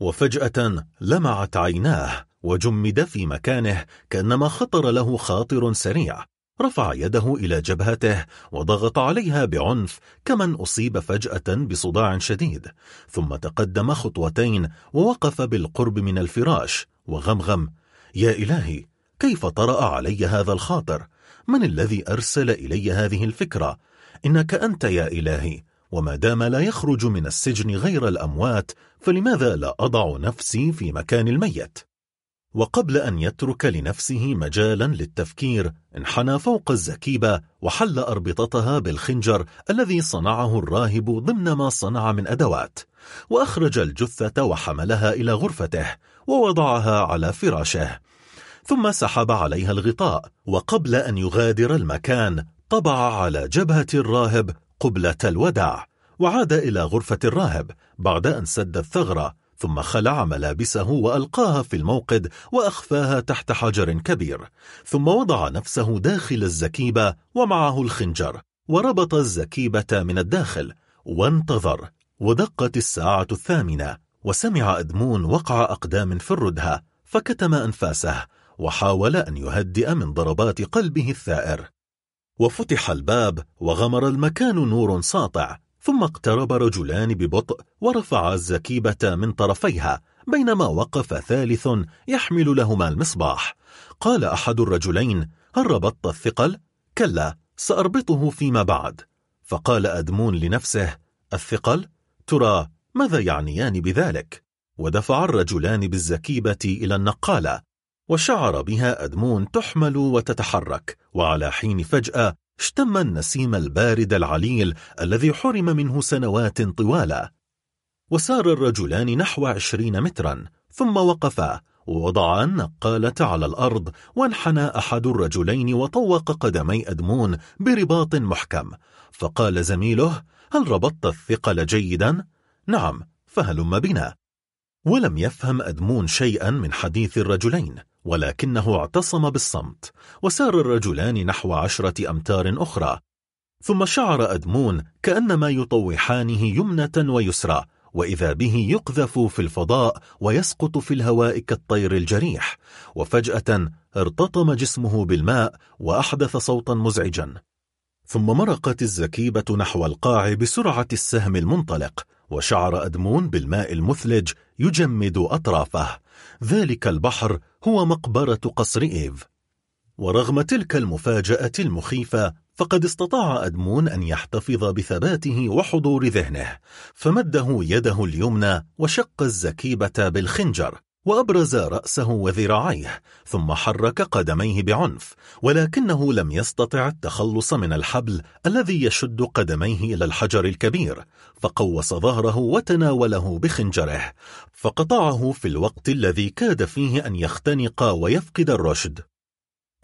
وفجأة لمعت عيناه وجمد في مكانه كأنما خطر له خاطر سريع رفع يده إلى جبهته وضغط عليها بعنف كمن أصيب فجأة بصداع شديد ثم تقدم خطوتين ووقف بالقرب من الفراش وغمغم يا إلهي كيف طرأ علي هذا الخاطر؟ من الذي أرسل إلي هذه الفكرة؟ إنك أنت يا إلهي وما دام لا يخرج من السجن غير الأموات فلماذا لا أضع نفسي في مكان الميت؟ وقبل أن يترك لنفسه مجالا للتفكير انحنى فوق الزكيبة وحل أربطتها بالخنجر الذي صنعه الراهب ضمن ما صنع من أدوات وأخرج الجثة وحملها إلى غرفته ووضعها على فراشه ثم سحب عليها الغطاء وقبل أن يغادر المكان طبع على جبهة الراهب قبلة الوداع وعاد إلى غرفة الراهب بعد أن سد الثغرة ثم خلع ملابسه وألقاها في الموقد وأخفاها تحت حجر كبير ثم وضع نفسه داخل الزكيبة ومعه الخنجر وربط الزكيبة من الداخل وانتظر ودقت الساعة الثامنة وسمع أدمون وقع أقدام في الردهة فكتم أنفاسه وحاول أن يهدئ من ضربات قلبه الثائر. وفتح الباب وغمر المكان نور ساطع ثم اقترب رجلان ببطء ورفع الزكيبة من طرفيها بينما وقف ثالث يحمل لهما المصباح قال أحد الرجلين هل ربطت الثقل؟ كلا سأربطه فيما بعد فقال أدمون لنفسه الثقل؟ ترى ماذا يعنيان بذلك؟ ودفع الرجلان بالزكيبة إلى النقالة وشعر بها أدمون تحمل وتتحرك وعلى حين فجأة اشتم النسيم البارد العليل الذي حرم منه سنوات طوالة. وسار الرجلان نحو عشرين مترا ثم وقفا ووضعا النقالة على الأرض وانحنى أحد الرجلين وطوق قدمي أدمون برباط محكم. فقال زميله هل ربطت الثقل جيدا؟ نعم فهلم بنا. ولم يفهم أدمون شيئا من حديث الرجلين. ولكنه اعتصم بالصمت وسار الرجلان نحو عشرة أمتار أخرى. ثم شعر أدمون كأنما يطوحانه يمنة ويسرى وإذا به يقذف في الفضاء ويسقط في الهواء كالطير الجريح. وفجأة ارتطم جسمه بالماء وأحدث صوتا مزعجا. ثم مرقت الزكيبة نحو القاع بسرعة السهم المنطلق وشعر أدمون بالماء المثلج يجمد أطرافه. ذلك البحر هو مقبرة قصر إيف. ورغم تلك المفاجأة المخيفة فقد استطاع أدمون أن يحتفظ بثباته وحضور ذهنه فمده يده اليمنى وشق الزكيبة بالخنجر. وأبرز رأسه وذراعيه ثم حرك قدميه بعنف ولكنه لم يستطع التخلص من الحبل الذي يشد قدميه إلى الحجر الكبير فقوس ظهره وتناوله بخنجره فقطعه في الوقت الذي كاد فيه أن يختنق ويفقد الرشد.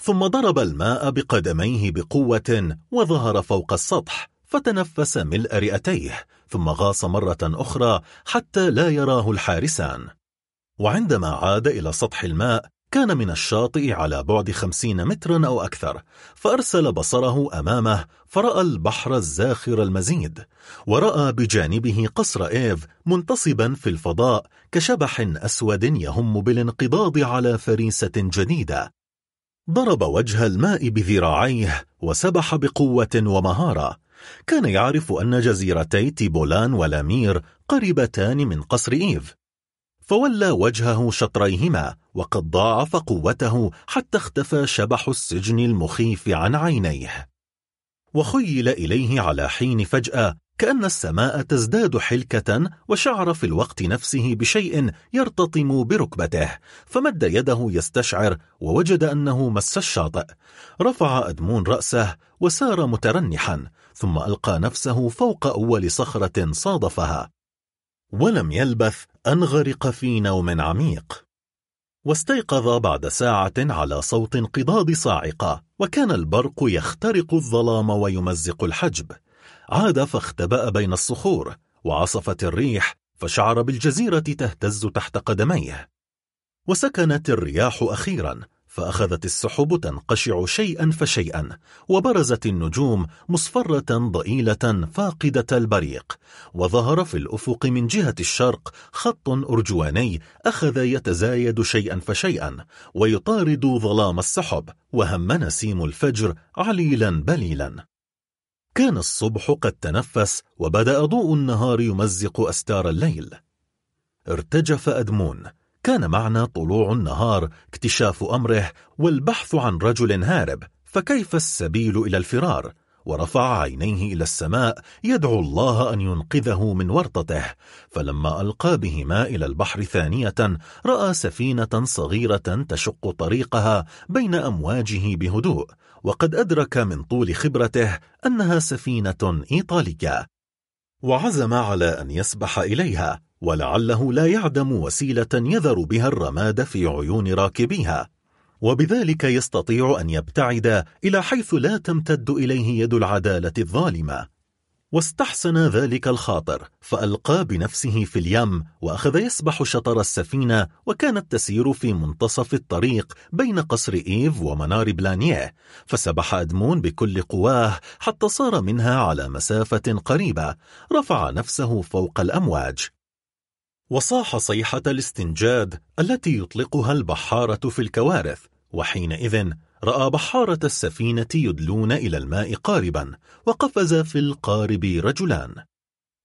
ثم ضرب الماء بقدميه بقوة وظهر فوق السطح فتنفس ملء رئتيه ثم غاص مرة أخرى حتى لا يراه الحارسان. وعندما عاد إلى سطح الماء كان من الشاطئ على بعد خمسين مترا أو أكثر فأرسل بصره أمامه فرأى البحر الزاخر المزيد ورأى بجانبه قصر إيف منتصبا في الفضاء كشبح أسود يهم بالانقضاض على فريسة جديدة. ضرب وجه الماء بذراعيه وسبح بقوة ومهارة. كان يعرف أن جزيرتي تيبولان ولامير قريبتان من قصر إيف. فولى وجهه شطريهما وقد ضاعف قوته حتى اختفى شبح السجن المخيف عن عينيه. وخيل إليه على حين فجأة كأن السماء تزداد حلكة وشعر في الوقت نفسه بشيء يرتطم بركبته فمد يده يستشعر ووجد أنه مس الشاطئ. رفع أدمون رأسه وسار مترنحا ثم ألقى نفسه فوق أول صخرة صادفها. ولم يلبث أن غرق في نوم عميق. واستيقظ بعد ساعة على صوت انقضاض صاعقة وكان البرق يخترق الظلام ويمزق الحجب. عاد فاختبأ بين الصخور وعصفت الريح فشعر بالجزيرة تهتز تحت قدميه. وسكنت الرياح أخيرا فأخذت السحب تنقشع شيئا فشيئا وبرزت النجوم مصفرة ضئيلة فاقدة البريق وظهر في الأفق من جهة الشرق خط أرجواني أخذ يتزايد شيئا فشيئا ويطارد ظلام السحب وهم نسيم الفجر عليلا بليلا. كان الصبح قد تنفس وبدأ ضوء النهار يمزق أستار الليل. ارتجف أدمون كان معنى طلوع النهار اكتشاف أمره والبحث عن رجل هارب فكيف السبيل إلى الفرار؟ ورفع عينيه إلى السماء يدعو الله أن ينقذه من ورطته. فلما ألقى بهما إلى البحر ثانية رأى سفينة صغيرة تشق طريقها بين أمواجه بهدوء وقد أدرك من طول خبرته أنها سفينة إيطالية. وعزم على أن يسبح إليها ولعله لا يعدم وسيلة يذر بها الرماد في عيون راكبيها. وبذلك يستطيع أن يبتعد إلى حيث لا تمتد إليه يد العدالة الظالمة. واستحسن ذلك الخاطر فألقى بنفسه في اليم وأخذ يسبح شطر السفينة وكانت تسير في منتصف الطريق بين قصر إيف ومنار بلانيه فسبح أدمون بكل قواه حتى صار منها على مسافة قريبة رفع نفسه فوق الأمواج. وصاح صيحة الاستنجاد التي يطلقها البحارة في الكوارث وحينئذ رأى بحارة السفينة يدلون إلى الماء قاربا وقفز في القارب رجلان.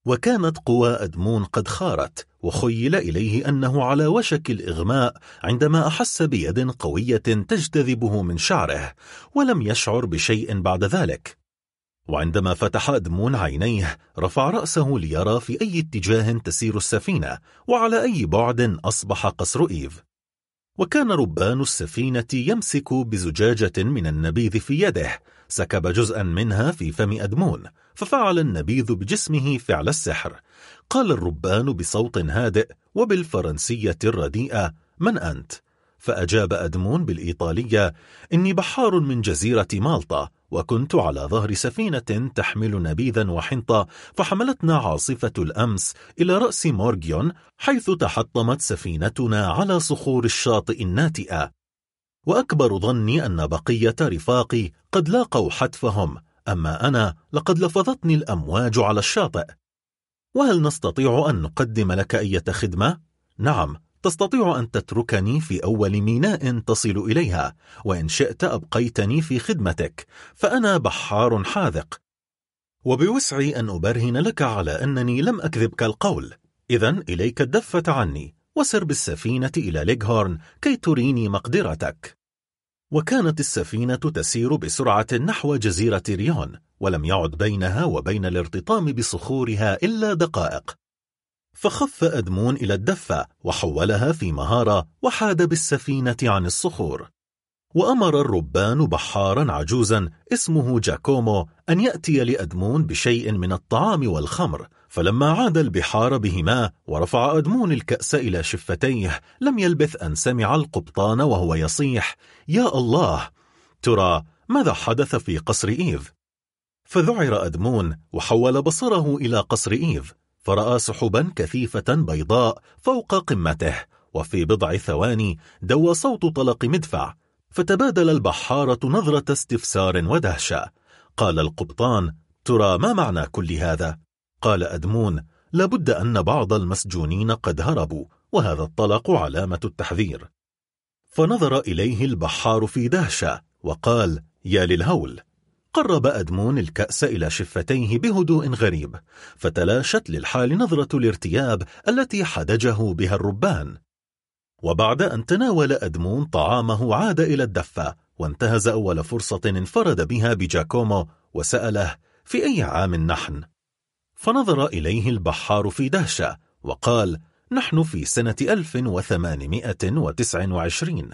وكانت قوى أدمون قد خارت وخيل إليه أنه على وشك الإغماء عندما أحس بيد قوية تجتذبه من شعره ولم يشعر بشيء بعد ذلك. وعندما فتح أدمون عينيه رفع رأسه ليرى في أي اتجاه تسير السفينة وعلى أي بعد أصبح قصر إيف. وكان ربان السفينة يمسك بزجاجة من النبيذ في يده سكب جزءا منها في فم أدمون ففعل النبيذ بجسمه فعل السحر قال الربان بصوت هادئ وبالفرنسية الرديئة من أنت؟ فأجاب أدمون بالإيطالية إني بحار من جزيرة مالطا وكنت على ظهر سفينة تحمل نبيذا وحنطة فحملتنا عاصفة الأمس إلى رأس مورجيون حيث تحطمت سفينتنا على صخور الشاطئ الناتئة وأكبر ظني أن بقية رفاقي قد لاقوا حتفهم أما أنا لقد لفظتني الأمواج على الشاطئ وهل نستطيع أن نقدم لك أي خدمة؟ نعم تستطيع أن تتركني في أول ميناء تصل إليها وإن شئت أبقيتني في خدمتك فأنا بحار حاذق. وبوسعي أن أبرهن لك على أنني لم أكذبك القول. إذا إليك الدفة عني وسر بالسفينة إلى ليغهورن كي تريني مقدرتك. وكانت السفينة تسير بسرعة نحو جزيرة ريون ولم يعد بينها وبين الارتطام بصخورها إلا دقائق. فخف أدمون إلى الدفة وحولها في مهارة وحاد بالسفينة عن الصخور. وأمر الربان بحارا عجوزا اسمه جاكومو أن يأتي لأدمون بشيء من الطعام والخمر فلما عاد البحار بهما ورفع أدمون الكأس إلى شفتيه لم يلبث أن سمع القبطان وهو يصيح يا الله! ترى ماذا حدث في قصر إيف؟ فذعر أدمون وحول بصره إلى قصر إيف. فرأى سحبا كثيفة بيضاء فوق قمته وفي بضع ثواني دوى صوت طلق مدفع فتبادل البحارة نظرة استفسار ودهشة قال القبطان ترى ما معنى كل هذا؟ قال أدمون لابد أن بعض المسجونين قد هربوا وهذا الطلق علامة التحذير فنظر إليه البحار في دهشة وقال يا للهول قرب أدمون الكأس إلى شفتيه بهدوء غريب فتلاشت للحال نظرة الارتياب التي حدجه بها الربان وبعد أن تناول أدمون طعامه عاد إلى الدفة وانتهز أول فرصة انفرد بها بجاكومو وسأله في أي عام نحن؟ فنظر إليه البحار في دهشة وقال نحن في سنة 1829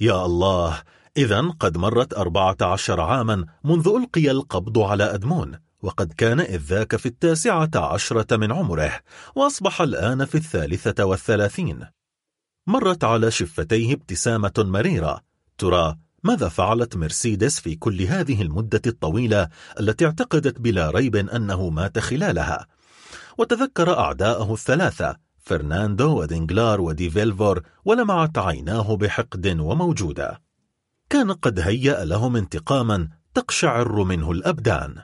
يا الله إذا قد مرت أربعة عشر عاما منذ ألقي القبض على أدمون وقد كان إذ ذاك في التاسعة عشرة من عمره وأصبح الآن في الثالثة والثلاثين. مرت على شفتيه ابتسامة مريرة. ترى ماذا فعلت مرسيدس في كل هذه المدة الطويلة التي اعتقدت بلا ريب أنه مات خلالها؟ وتذكر أعداءه الثلاثة فرناندو ودانجلار ودي فيلفور ولمعت عيناه بحقد وموجدة. كان قد هيأ لهم انتقاما تقشعر منه الأبدان.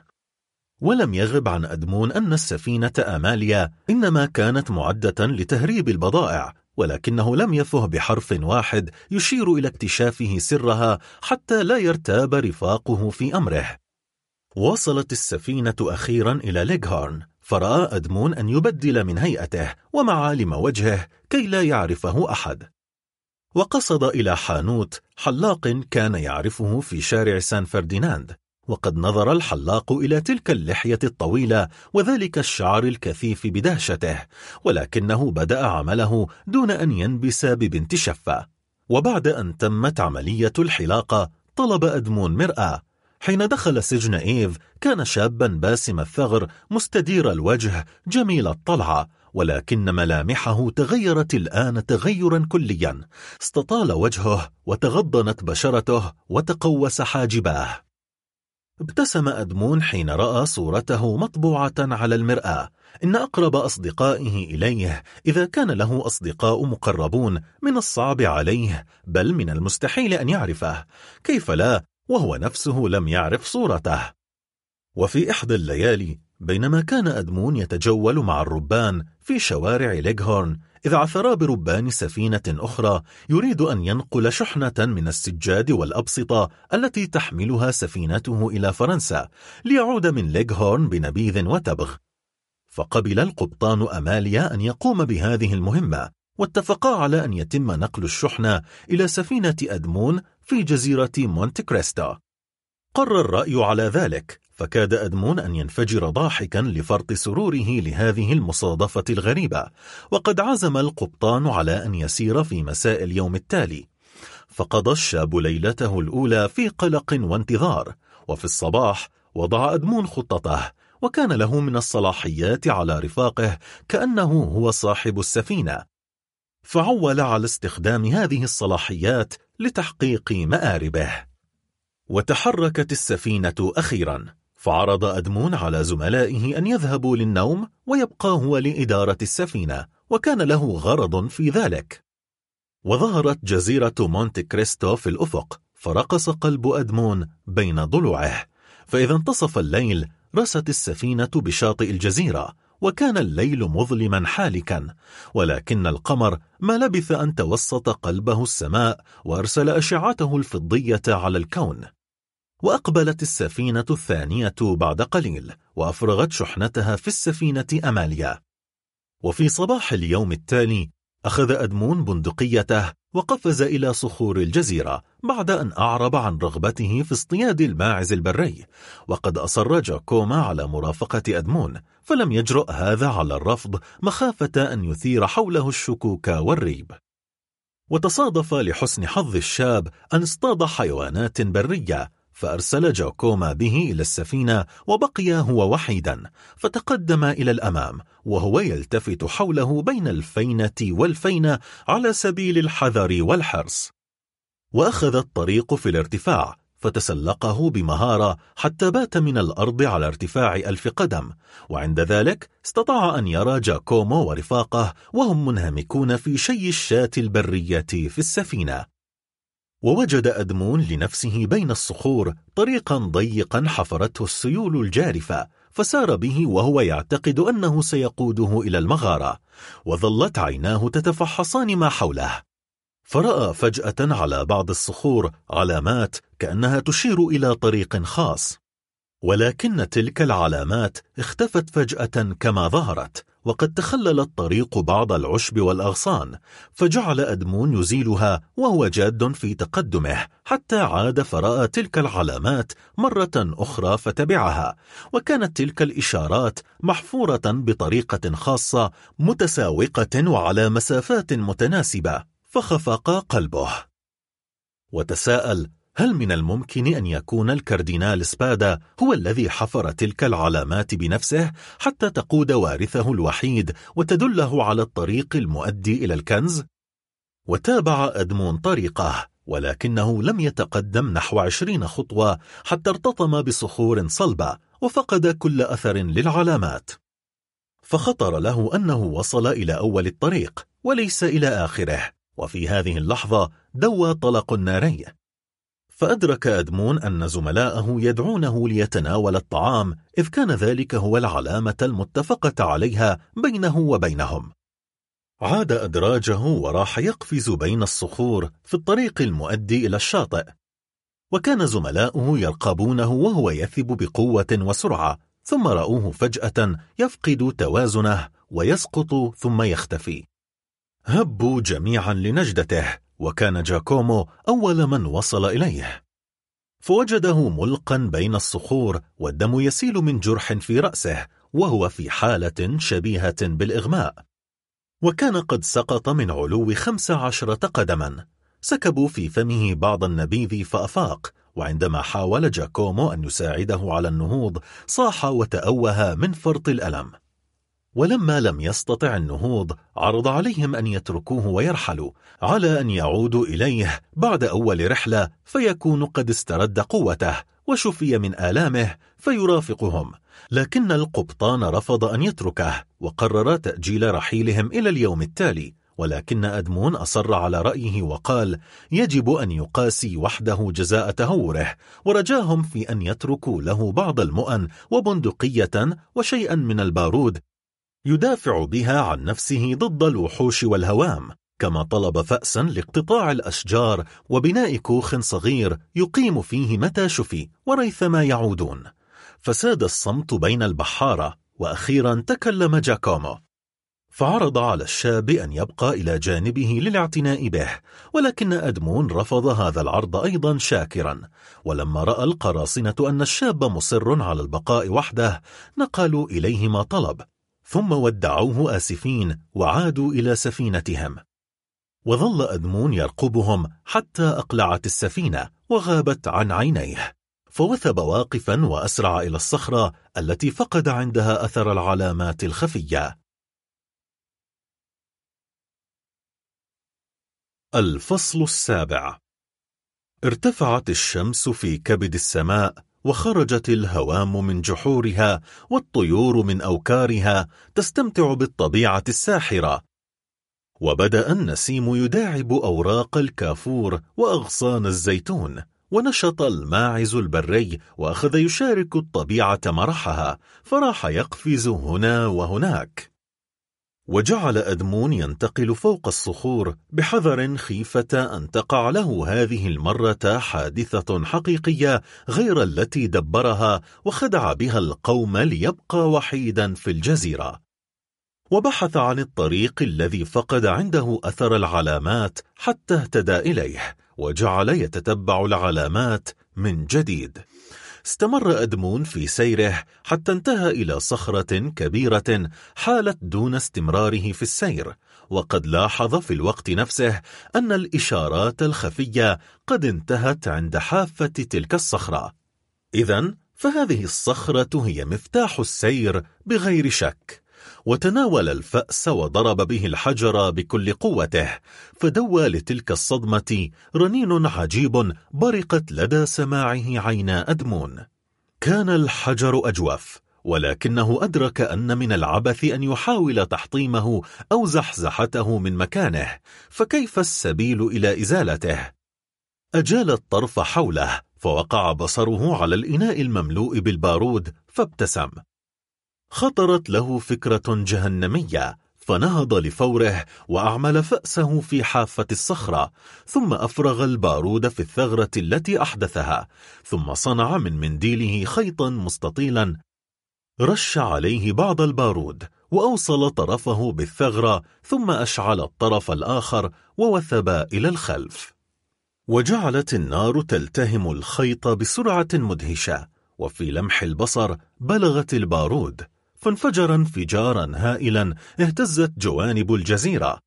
ولم يغب عن أدمون أن السفينة أماليا إنما كانت معدة لتهريب البضائع ولكنه لم يفه بحرف واحد يشير إلى اكتشافه سرها حتى لا يرتاب رفاقه في أمره. وصلت السفينة أخيرا إلى ليغهورن فرأى أدمون أن يبدل من هيئته ومعالم وجهه كي لا يعرفه أحد. وقصد إلى حانوت حلاق كان يعرفه في شارع سان فرديناند وقد نظر الحلاق إلى تلك اللحية الطويلة وذلك الشعر الكثيف بدهشته ولكنه بدأ عمله دون أن ينبس ببنت شفة. وبعد أن تمت عملية الحلاقة طلب أدمون مرأة. حين دخل سجن إيف كان شابا باسم الثغر مستدير الوجه جميل الطلعة ولكن ملامحه تغيرت الآن تغيرا كليا. استطال وجهه وتغضنت بشرته وتقوس حاجباه. ابتسم أدمون حين رأى صورته مطبوعة على المرآة. إن أقرب أصدقائه إليه إذا كان له أصدقاء مقربون من الصعب عليه بل من المستحيل أن يعرفه. كيف لا؟ وهو نفسه لم يعرف صورته. وفي إحدى الليالي بينما كان أدمون يتجول مع الربان في شوارع ليغهورن إذ عثر بربان سفينة أخرى يريد أن ينقل شحنة من السجاد والأبسطة التي تحملها سفينته إلى فرنسا ليعود من ليغهورن بنبيذ وتبغ. فقبل القبطان أماليا أن يقوم بهذه المهمة واتفقا على أن يتم نقل الشحنة إلى سفينة أدمون في جزيرة مونت كريستا قرر الرأي على ذلك فكاد أدمون أن ينفجر ضاحكا لفرط سروره لهذه المصادفة الغريبة وقد عزم القبطان على أن يسير في مساء اليوم التالي. فقضى الشاب ليلته الأولى في قلق وانتظار وفي الصباح وضع أدمون خطته وكان له من الصلاحيات على رفاقه كأنه هو صاحب السفينة. فعول على استخدام هذه الصلاحيات لتحقيق مآربه. وتحركت السفينة أخيرا. فعرض أدمون على زملائه أن يذهبوا للنوم ويبقى هو لإدارة السفينة وكان له غرض في ذلك. وظهرت جزيرة مونت كريستو في الأفق فرقص قلب أدمون بين ضلوعه. فإذا انتصف الليل رست السفينة بشاطئ الجزيرة وكان الليل مظلما حالكا. ولكن القمر ما لبث أن توسط قلبه السماء وأرسل أشعته الفضية على الكون. وأقبلت السفينة الثانية بعد قليل وأفرغت شحنتها في السفينة أماليا. وفي صباح اليوم التالي أخذ أدمون بندقيته وقفز إلى صخور الجزيرة بعد أن أعرب عن رغبته في اصطياد الماعز البري وقد أصر جاكوما على مرافقة أدمون فلم يجرؤ هذا على الرفض مخافة أن يثير حوله الشكوك والريب. وتصادف لحسن حظ الشاب أن اصطاد حيوانات برية فأرسل جاكوما به إلى السفينة وبقي هو وحيدا فتقدم إلى الأمام وهو يلتفت حوله بين الفينة والفينة على سبيل الحذر والحرص. وأخذ الطريق في الارتفاع فتسلقه بمهارة حتى بات من الأرض على ارتفاع ألف قدم وعند ذلك استطاع أن يرى جاكومو ورفاقه وهم منهمكون في شي الشاة البرية في السفينة. ووجد أدمون لنفسه بين الصخور طريقا ضيقا حفرته السيول الجارفة فسار به وهو يعتقد أنه سيقوده إلى المغارة وظلت عيناه تتفحصان ما حوله. فرأى فجأة على بعض الصخور علامات كأنها تشير إلى طريق خاص. ولكن تلك العلامات اختفت فجأة كما ظهرت وقد تخلل الطريق بعض العشب والأغصان فجعل أدمون يزيلها وهو جاد في تقدمه حتى عاد فرأى تلك العلامات مرة أخرى فتبعها وكانت تلك الإشارات محفورة بطريقة خاصة متساوقة وعلى مسافات متناسبة فخفق قلبه. وتساءل هل من الممكن أن يكون الكاردينال سبادا هو الذي حفر تلك العلامات بنفسه حتى تقود وارثه الوحيد وتدله على الطريق المؤدي إلى الكنز؟ وتابع أدمون طريقه ولكنه لم يتقدم نحو عشرين خطوة حتى ارتطم بصخور صلبة وفقد كل أثر للعلامات فخطر له أنه وصل إلى أول الطريق وليس إلى آخره وفي هذه اللحظة دوى طلق النارين فأدرك أدمون أن زملاءه يدعونه ليتناول الطعام إذ كان ذلك هو العلامة المتفقة عليها بينه وبينهم. عاد أدراجه وراح يقفز بين الصخور في الطريق المؤدي إلى الشاطئ. وكان زملاؤه يرقبونه وهو يثب بقوة وسرعة ثم رأوه فجأة يفقد توازنه ويسقط ثم يختفي. هبوا جميعا لنجدته وكان جاكومو أول من وصل إليه. فوجده ملقا بين الصخور والدم يسيل من جرح في رأسه وهو في حالة شبيهة بالإغماء. وكان قد سقط من علو خمس عشرة قدما سكبوا في فمه بعض النبيذ فأفاق وعندما حاول جاكومو أن يساعده على النهوض صاح وتأوه من فرط الألم. ولما لم يستطع النهوض عرض عليهم أن يتركوه ويرحلوا على أن يعودوا إليه بعد أول رحلة فيكون قد استرد قوته وشفي من آلامه فيرافقهم. لكن القبطان رفض أن يتركه وقرر تأجيل رحيلهم إلى اليوم التالي. ولكن أدمون أصر على رأيه وقال يجب أن يقاسي وحده جزاء تهوره ورجاهم في أن يتركوا له بعض المؤن وبندقية وشيئا من البارود يدافع بها عن نفسه ضد الوحوش والهوام كما طلب فأسا لاقتطاع الأشجار وبناء كوخ صغير يقيم فيه متى شفي وريثما يعودون. فساد الصمت بين البحارة وأخيرا تكلم جاكومو. فعرض على الشاب أن يبقى إلى جانبه للاعتناء به ولكن أدمون رفض هذا العرض أيضا شاكرا. ولما رأى القراصنة أن الشاب مصر على البقاء وحده نقلوا إليه ما طلب. ثم ودعوه آسفين وعادوا إلى سفينتهم. وظل أدمون يرقبهم حتى أقلعت السفينة وغابت عن عينيه. فوثب واقفا وأسرع إلى الصخرة التي فقد عندها أثر العلامات الخفية. الفصل السابع. ارتفعت الشمس في كبد السماء وخرجت الهوام من جحورها والطيور من أوكارها تستمتع بالطبيعة الساحرة. وبدأ النسيم يداعب أوراق الكافور وأغصان الزيتون ونشط الماعز البري وأخذ يشارك الطبيعة مرحها فراح يقفز هنا وهناك. وجعل أدمون ينتقل فوق الصخور بحذر خيفة أن تقع له هذه المرة حادثة حقيقية غير التي دبرها وخدع بها القوم ليبقى وحيدا في الجزيرة. وبحث عن الطريق الذي فقد عنده أثر العلامات حتى اهتدى إليه وجعل يتتبع العلامات من جديد. استمر أدمون في سيره حتى انتهى إلى صخرة كبيرة حالت دون استمراره في السير وقد لاحظ في الوقت نفسه أن الإشارات الخفية قد انتهت عند حافة تلك الصخرة. إذا فهذه الصخرة هي مفتاح السير بغير شك. وتناول الفأس وضرب به الحجر بكل قوته فدوى لتلك الصدمة رنين عجيب برقت لدى سماعه عينا أدمون كان الحجر أجوف ولكنه أدرك أن من العبث أن يحاول تحطيمه أو زحزحته من مكانه فكيف السبيل إلى إزالته؟ أجال الطرف حوله فوقع بصره على الإناء المملوء بالبارود فابتسم خطرت له فكرة جهنمية فنهض لفوره وأعمل فأسه في حافة الصخرة ثم أفرغ البارود في الثغرة التي أحدثها ثم صنع من منديله خيطا مستطيلا رش عليه بعض البارود وأوصل طرفه بالثغرة ثم أشعل الطرف الآخر ووثب إلى الخلف. وجعلت النار تلتهم الخيط بسرعة مدهشة وفي لمح البصر بلغت البارود. فانفجر انفجارا هائلا اهتزت جوانب الجزيرة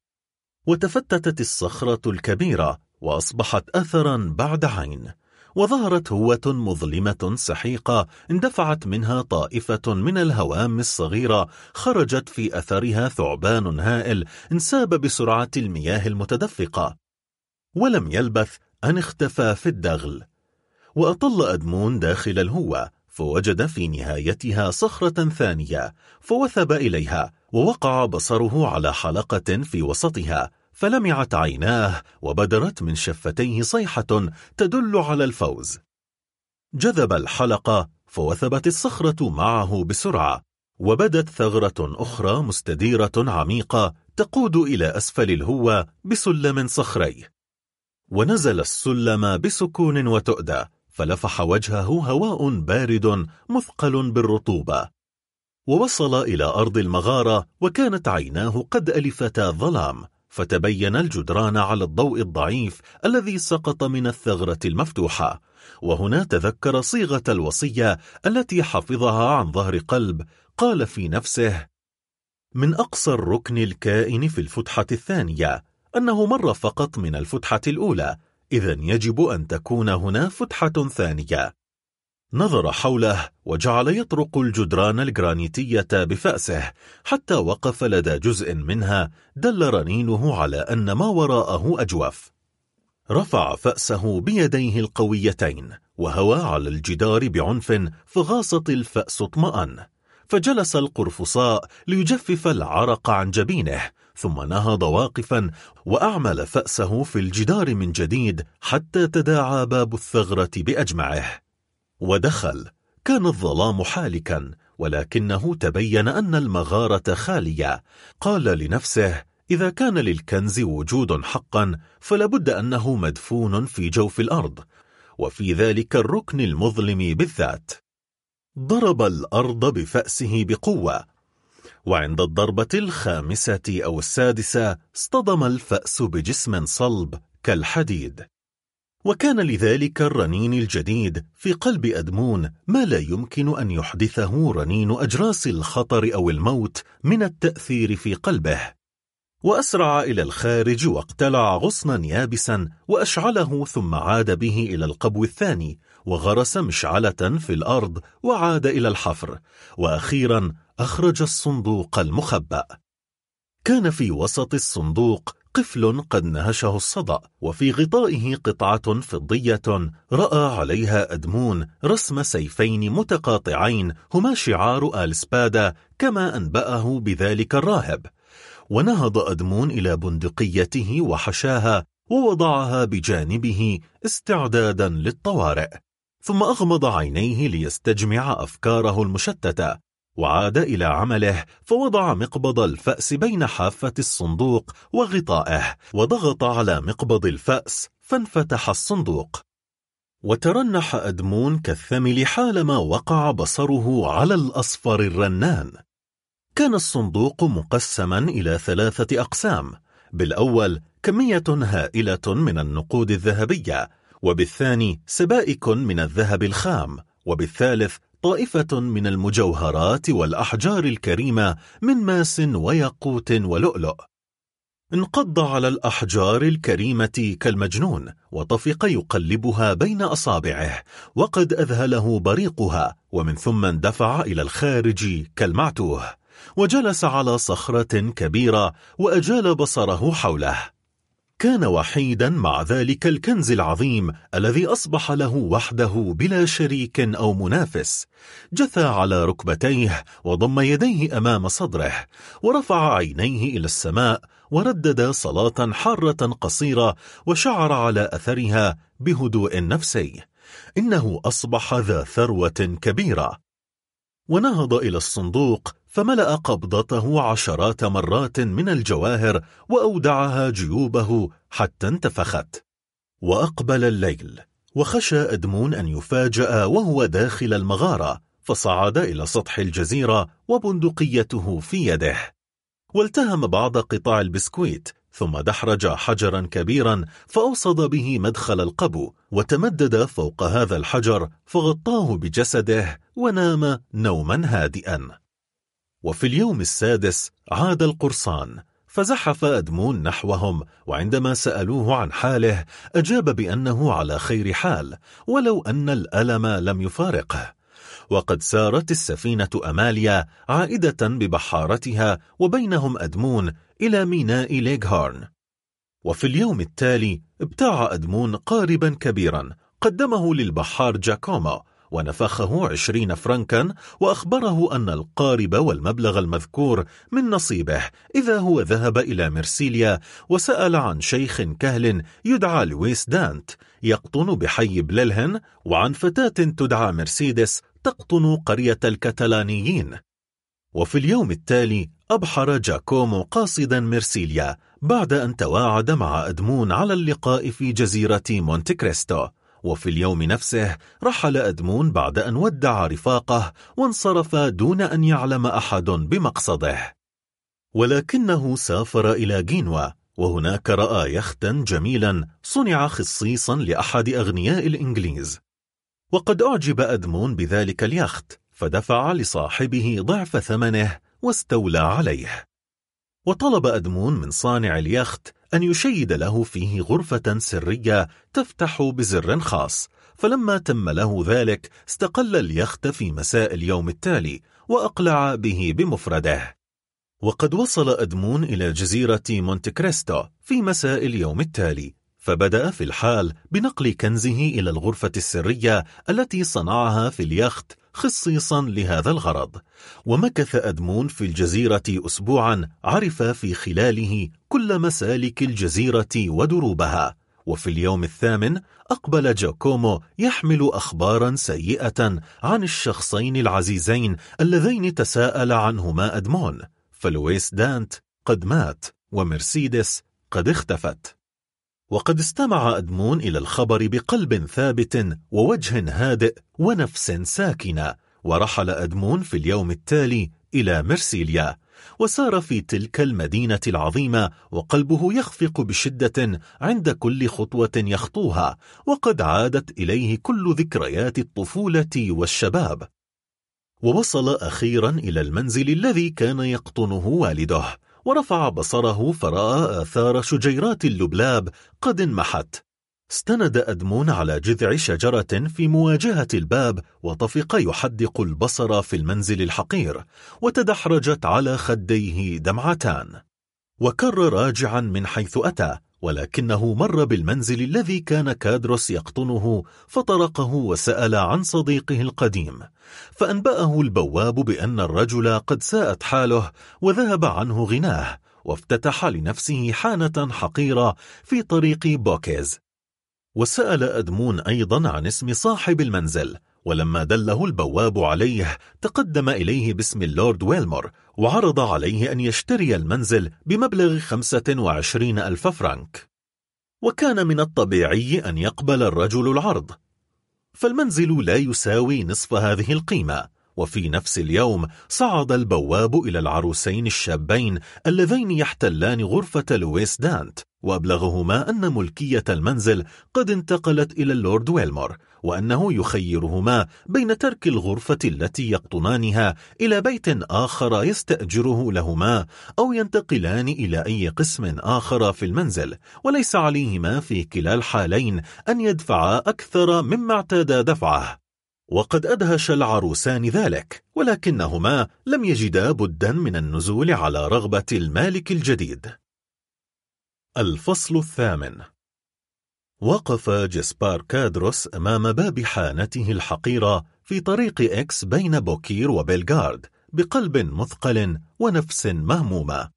وتفتتت الصخرة الكبيرة وأصبحت أثرا بعد عين وظهرت هوة مظلمة سحيقة اندفعت منها طائفة من الهوام الصغيرة خرجت في أثرها ثعبان هائل انساب بسرعة المياه المتدفقة ولم يلبث أن اختفى في الدغل وأطل أدمون داخل الهوة. فوجد في نهايتها صخرة ثانية فوثب إليها ووقع بصره على حلقة في وسطها فلمعت عيناه وبدرت من شفتيه صيحة تدل على الفوز. جذب الحلقة فوثبت الصخرة معه بسرعة وبدت ثغرة أخرى مستديرة عميقة تقود إلى أسفل الهوة بسلم صخري ونزل السلم بسكون وتؤدى فلفح وجهه هواء بارد مثقل بالرطوبة. ووصل إلى أرض المغارة وكانت عيناه قد ألفتا ظلام فتبين الجدران على الضوء الضعيف الذي سقط من الثغرة المفتوحة. وهنا تذكر صيغة الوصية التي حفظها عن ظهر قلب قال في نفسه من أقصى الركن الكائن في الفتحة الثانية أنه مر فقط من الفتحة الأولى إذا يجب أن تكون هنا فتحة ثانية. نظر حوله وجعل يطرق الجدران الجرانيتية بفأسه حتى وقف لدى جزء منها دل رنينه على أن ما وراءه أجوف. رفع فأسه بيديه القويتين وهوى على الجدار بعنف فغاصت الفأس اطمأن. فجلس القرفصاء ليجفف العرق عن جبينه ثم نهض واقفا وأعمل فأسه في الجدار من جديد حتى تداعى باب الثغرة بأجمعه. ودخل. كان الظلام حالكا ولكنه تبين أن المغارة خالية. قال لنفسه إذا كان للكنز وجود حقا فلابد أنه مدفون في جوف الأرض. وفي ذلك الركن المظلم بالذات. ضرب الأرض بفأسه بقوة وعند الضربة الخامسة أو السادسة اصطدم الفأس بجسم صلب كالحديد. وكان لذلك الرنين الجديد في قلب أدمون ما لا يمكن أن يحدثه رنين أجراس الخطر أو الموت من التأثير في قلبه. وأسرع إلى الخارج واقتلع غصنا يابسا وأشعله ثم عاد به إلى القبو الثاني وغرس مشعلة في الأرض وعاد إلى الحفر. وأخيرا أخرج الصندوق المخبأ. كان في وسط الصندوق قفل قد نهشه الصدأ وفي غطائه قطعة فضية رأى عليها أدمون رسم سيفين متقاطعين هما شعار آل سبادا كما أنبأه بذلك الراهب. ونهض أدمون إلى بندقيته وحشاها ووضعها بجانبه استعدادا للطوارئ. ثم أغمض عينيه ليستجمع أفكاره المشتتة. وعاد إلى عمله فوضع مقبض الفأس بين حافة الصندوق وغطائه وضغط على مقبض الفأس فانفتح الصندوق. وترنح أدمون كالثمل حالما وقع بصره على الأصفر الرنان. كان الصندوق مقسما إلى ثلاثة أقسام بالأول كمية هائلة من النقود الذهبية وبالثاني سبائك من الذهب الخام وبالثالث طائفة من المجوهرات والأحجار الكريمة من ماس ويقوت ولؤلؤ. انقض على الأحجار الكريمة كالمجنون وطفق يقلبها بين أصابعه وقد أذهله بريقها ومن ثم اندفع إلى الخارج كالمعتوه وجلس على صخرة كبيرة وأجال بصره حوله. كان وحيدا مع ذلك الكنز العظيم الذي أصبح له وحده بلا شريك أو منافس. جثى على ركبتيه وضم يديه أمام صدره ورفع عينيه إلى السماء وردد صلاة حارة قصيرة وشعر على أثرها بهدوء نفسي. إنه أصبح ذا ثروة كبيرة. ونهض إلى الصندوق فملأ قبضته عشرات مرات من الجواهر وأودعها جيوبه حتى انتفخت. وأقبل الليل وخشى أدمون أن يفاجأ وهو داخل المغارة فصعد إلى سطح الجزيرة وبندقيته في يده. والتهم بعض قطاع البسكويت ثم دحرج حجرا كبيرا فأوصد به مدخل القبو وتمدد فوق هذا الحجر فغطاه بجسده ونام نوما هادئا. وفي اليوم السادس عاد القرصان فزحف أدمون نحوهم وعندما سألوه عن حاله أجاب بأنه على خير حال ولو أن الألم لم يفارقه. وقد سارت السفينة أماليا عائدة ببحارتها وبينهم أدمون إلى ميناء ليغهورن. وفي اليوم التالي ابتاع أدمون قاربا كبيرا قدمه للبحار جاكومو ونفحه عشرين فرنكا وأخبره أن القارب والمبلغ المذكور من نصيبه إذا هو ذهب إلى مرسيليا وسأل عن شيخ كهل يدعى لويس دانت يقطن بحي بليلهن وعن فتاة تدعى مرسيدس تقطن قرية الكتالانيين. وفي اليوم التالي أبحر جاكومو قاصدا مرسيليا بعد أن تواعد مع أدمون على اللقاء في جزيرة مونتي كريستو وفي اليوم نفسه رحل أدمون بعد أن ودع رفاقه وانصرف دون أن يعلم أحد بمقصده. ولكنه سافر إلى جينوا وهناك رأى يختا جميلا صنع خصيصا لأحد أغنياء الإنجليز. وقد أعجب أدمون بذلك اليخت فدفع لصاحبه ضعف ثمنه واستولى عليه. وطلب أدمون من صانع اليخت أن يشيد له فيه غرفة سرية تفتح بزر خاص. فلما تم له ذلك استقل اليخت في مساء اليوم التالي وأقلع به بمفرده. وقد وصل أدمون إلى جزيرة مونت كريستو في مساء اليوم التالي فبدأ في الحال بنقل كنزه إلى الغرفة السرية التي صنعها في اليخت خصيصا لهذا الغرض. ومكث أدمون في الجزيرة أسبوعا عرف في خلاله كل مسالك الجزيرة ودروبها. وفي اليوم الثامن أقبل جاكومو يحمل أخبارا سيئة عن الشخصين العزيزين اللذين تساءل عنهما أدمون. فلويس دانت قد مات ومرسيدس قد اختفت. وقد استمع أدمون إلى الخبر بقلب ثابت ووجه هادئ ونفس ساكنة ورحل أدمون في اليوم التالي إلى مرسيليا وسار في تلك المدينة العظيمة وقلبه يخفق بشدة عند كل خطوة يخطوها وقد عادت إليه كل ذكريات الطفولة والشباب. ووصل أخيرا إلى المنزل الذي كان يقطنه والده. ورفع بصره فرأى آثار شجيرات اللبلاب قد انمحت. استند أدمون على جذع شجرة في مواجهة الباب وطفق يحدق البصر في المنزل الحقير وتدحرجت على خديه دمعتان. وكر راجعا من حيث أتى ولكنه مر بالمنزل الذي كان كادروس يقطنه فطرقه وسأل عن صديقه القديم فأنبأه البواب بأن الرجل قد ساءت حاله وذهب عنه غناه وافتتح لنفسه حانة حقيرة في طريق بوكير. وسأل أدمون أيضا عن اسم صاحب المنزل ولما دله البواب عليه تقدم إليه باسم اللورد ويلمور وعرض عليه أن يشتري المنزل بمبلغ 25 ألف فرنك وكان من الطبيعي أن يقبل الرجل العرض. فالمنزل لا يساوي نصف هذه القيمة وفي نفس اليوم صعد البواب إلى العروسين الشابين اللذين يحتلان غرفة لويس دانت وأبلغهما أن ملكية المنزل قد انتقلت إلى اللورد ويلمور وأنه يخيرهما بين ترك الغرفة التي يقطنانها إلى بيت آخر يستأجره لهما أو ينتقلان إلى أي قسم آخر في المنزل وليس عليهما في كلا الحالين أن يدفعا أكثر مما اعتادا دفعه. وقد أدهش العروسان ذلك ولكنهما لم يجدا بدا من النزول على رغبة المالك الجديد. الفصل الثامن. وقف جسبار كادروس أمام باب حانته الحقيرة في طريق إكس بين بوكير وبيلغارد بقلب مثقل ونفس مهمومة.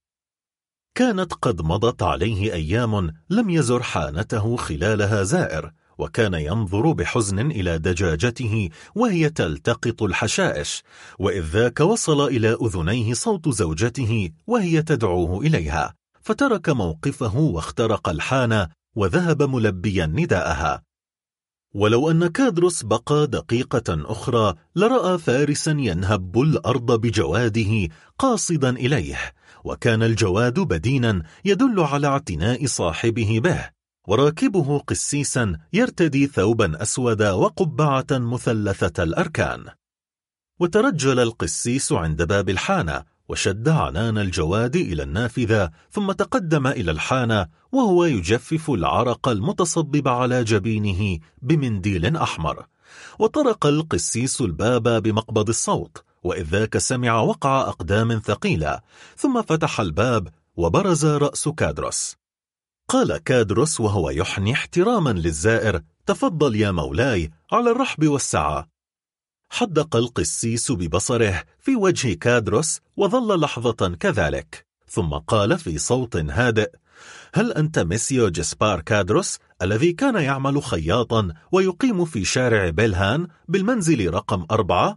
كانت قد مضت عليه أيام لم يزر حانته خلالها زائر وكان ينظر بحزن إلى دجاجته وهي تلتقط الحشائش وإذ ذاك وصل إلى أذنيه صوت زوجته وهي تدعوه إليها فترك موقفه واخترق الحانة وذهب ملبيا نداءها. ولو أن كادروس بقى دقيقة أخرى لرأى فارسا ينهب الأرض بجواده قاصدا إليه وكان الجواد بدينا يدل على اعتناء صاحبه به وراكبه قسيسا يرتدي ثوبا أسود وقبعة مثلثة الأركان. وترجل القسيس عند باب الحانة وشد عنان الجواد إلى النافذة ثم تقدم إلى الحانة وهو يجفف العرق المتصبب على جبينه بمنديل أحمر. وطرق القسيس الباب بمقبض الصوت وإذ ذاك سمع وقع أقدام ثقيلة ثم فتح الباب وبرز رأس كادروس. قال كادروس وهو يحني احتراما للزائر تفضل يا مولاي على الرحب والسعة. حدق القسيس ببصره في وجه كادروس وظل لحظة كذلك ثم قال في صوت هادئ هل أنت ميسيو جسبار كادروس الذي كان يعمل خياطا ويقيم في شارع بيلهان بالمنزل رقم أربعة؟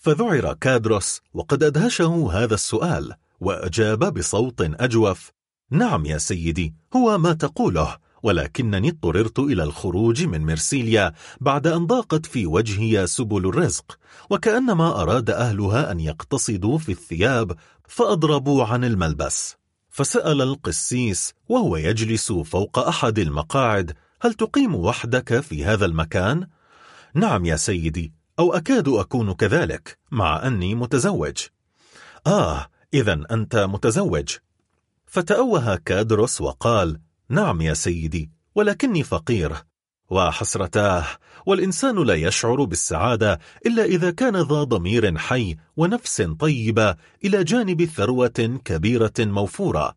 فذعر كادروس وقد أدهشه هذا السؤال وأجاب بصوت أجوف نعم يا سيدي هو ما تقوله ولكنني اضطررت إلى الخروج من مرسيليا بعد أن ضاقت في وجهي سبل الرزق وكأنما أراد أهلها أن يقتصدوا في الثياب فأضربوا عن الملبس. فسأل القسيس وهو يجلس فوق أحد المقاعد هل تقيم وحدك في هذا المكان؟ نعم يا سيدي أو أكاد أكون كذلك مع أني متزوج. آه إذا أنت متزوج. فتأوه كادروس وقال نعم يا سيدي ولكني فقير وحسرتاه والإنسان لا يشعر بالسعادة إلا إذا كان ذا ضمير حي ونفس طيبة إلى جانب ثروة كبيرة موفورة.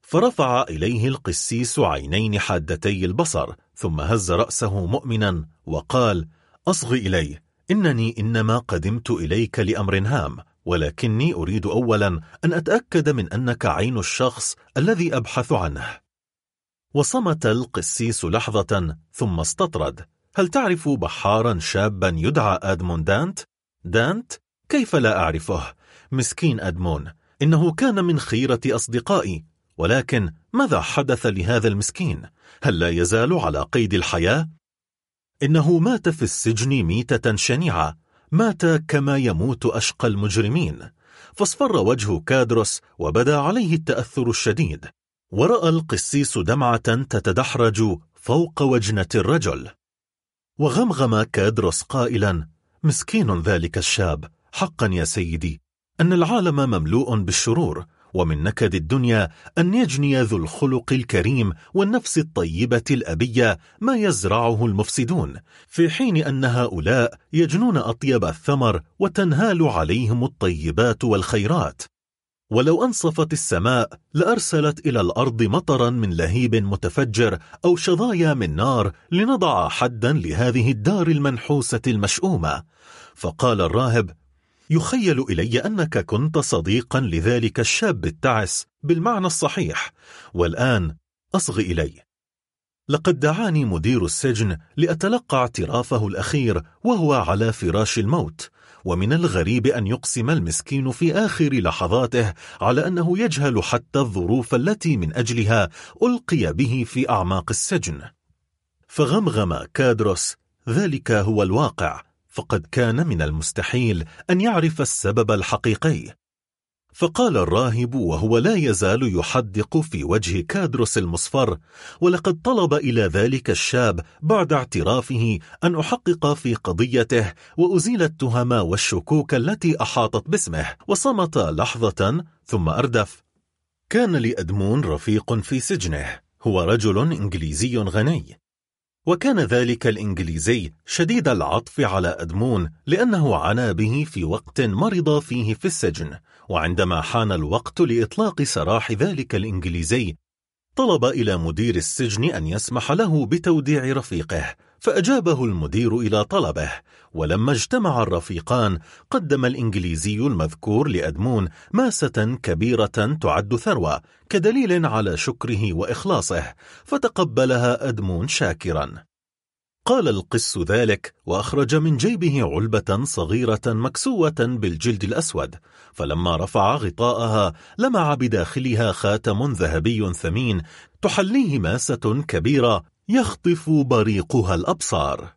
فرفع إليه القسيس عينين حادتي البصر ثم هز رأسه مؤمنا وقال أصغ إلي إنني إنما قدمت إليك لأمر هام ولكني أريد أولا أن أتأكد من أنك عين الشخص الذي أبحث عنه. وصمت القسيس لحظة ثم استطرد هل تعرف بحارا شابا يدعى أدمون دانت؟ دانت؟ كيف لا أعرفه؟ مسكين أدمون إنه كان من خيرة أصدقائي ولكن ماذا حدث لهذا المسكين؟ هل لا يزال على قيد الحياة؟ إنه مات في السجن ميتة شنيعة مات كما يموت أشقى المجرمين فاصفر وجه كادروس وبدا عليه التأثر الشديد ورأى القسيس دمعة تتدحرج فوق وجنة الرجل. وغمغم كادروس قائلا مسكين ذلك الشاب حقا يا سيدي أن العالم مملوء بالشرور ومن نكد الدنيا أن يجني ذو الخلق الكريم والنفس الطيبة الأبية ما يزرعه المفسدون في حين أن هؤلاء يجنون أطيب الثمر وتنهال عليهم الطيبات والخيرات. ولو أنصفت السماء لأرسلت إلى الأرض مطرا من لهيب متفجر أو شظايا من نار لنضع حدا لهذه الدار المنحوسة المشؤومة. فقال الراهب يخيل إلي أنك كنت صديقا لذلك الشاب التعس بالمعنى الصحيح والآن أصغ إلي. لقد دعاني مدير السجن لأتلقى اعترافه الأخير وهو على فراش الموت ومن الغريب أن يقسم المسكين في آخر لحظاته على أنه يجهل حتى الظروف التي من أجلها ألقي به في أعماق السجن. فغمغم كادروس ذلك هو الواقع فقد كان من المستحيل أن يعرف السبب الحقيقي. فقال الراهب وهو لا يزال يحدق في وجه كادروس المصفر ولقد طلب إلى ذلك الشاب بعد اعترافه أن أحقق في قضيته وأزيل التهم والشكوك التي أحاطت باسمه وصمت لحظة ثم أردف. كان لأدمون رفيق في سجنه هو رجل إنجليزي غني. وكان ذلك الإنجليزي شديد العطف على أدمون لأنه عانى به في وقت مرض فيه في السجن وعندما حان الوقت لإطلاق سراح ذلك الإنجليزي طلب إلى مدير السجن أن يسمح له بتوديع رفيقه فأجابه المدير إلى طلبه ولما اجتمع الرفيقان قدم الإنجليزي المذكور لأدمون ماسة كبيرة تعد ثروة كدليل على شكره وإخلاصه فتقبلها أدمون شاكرا. قال القس ذلك وأخرج من جيبه علبة صغيرة مكسوة بالجلد الأسود فلما رفع غطاءها لمع بداخلها خاتم ذهبي ثمين تحليه ماسة كبيرة يخطف بريقها الأبصار.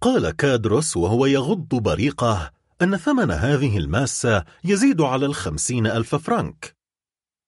قال كادروس وهو يغض بريقه أن ثمن هذه الماسة يزيد على الخمسين ألف فرنك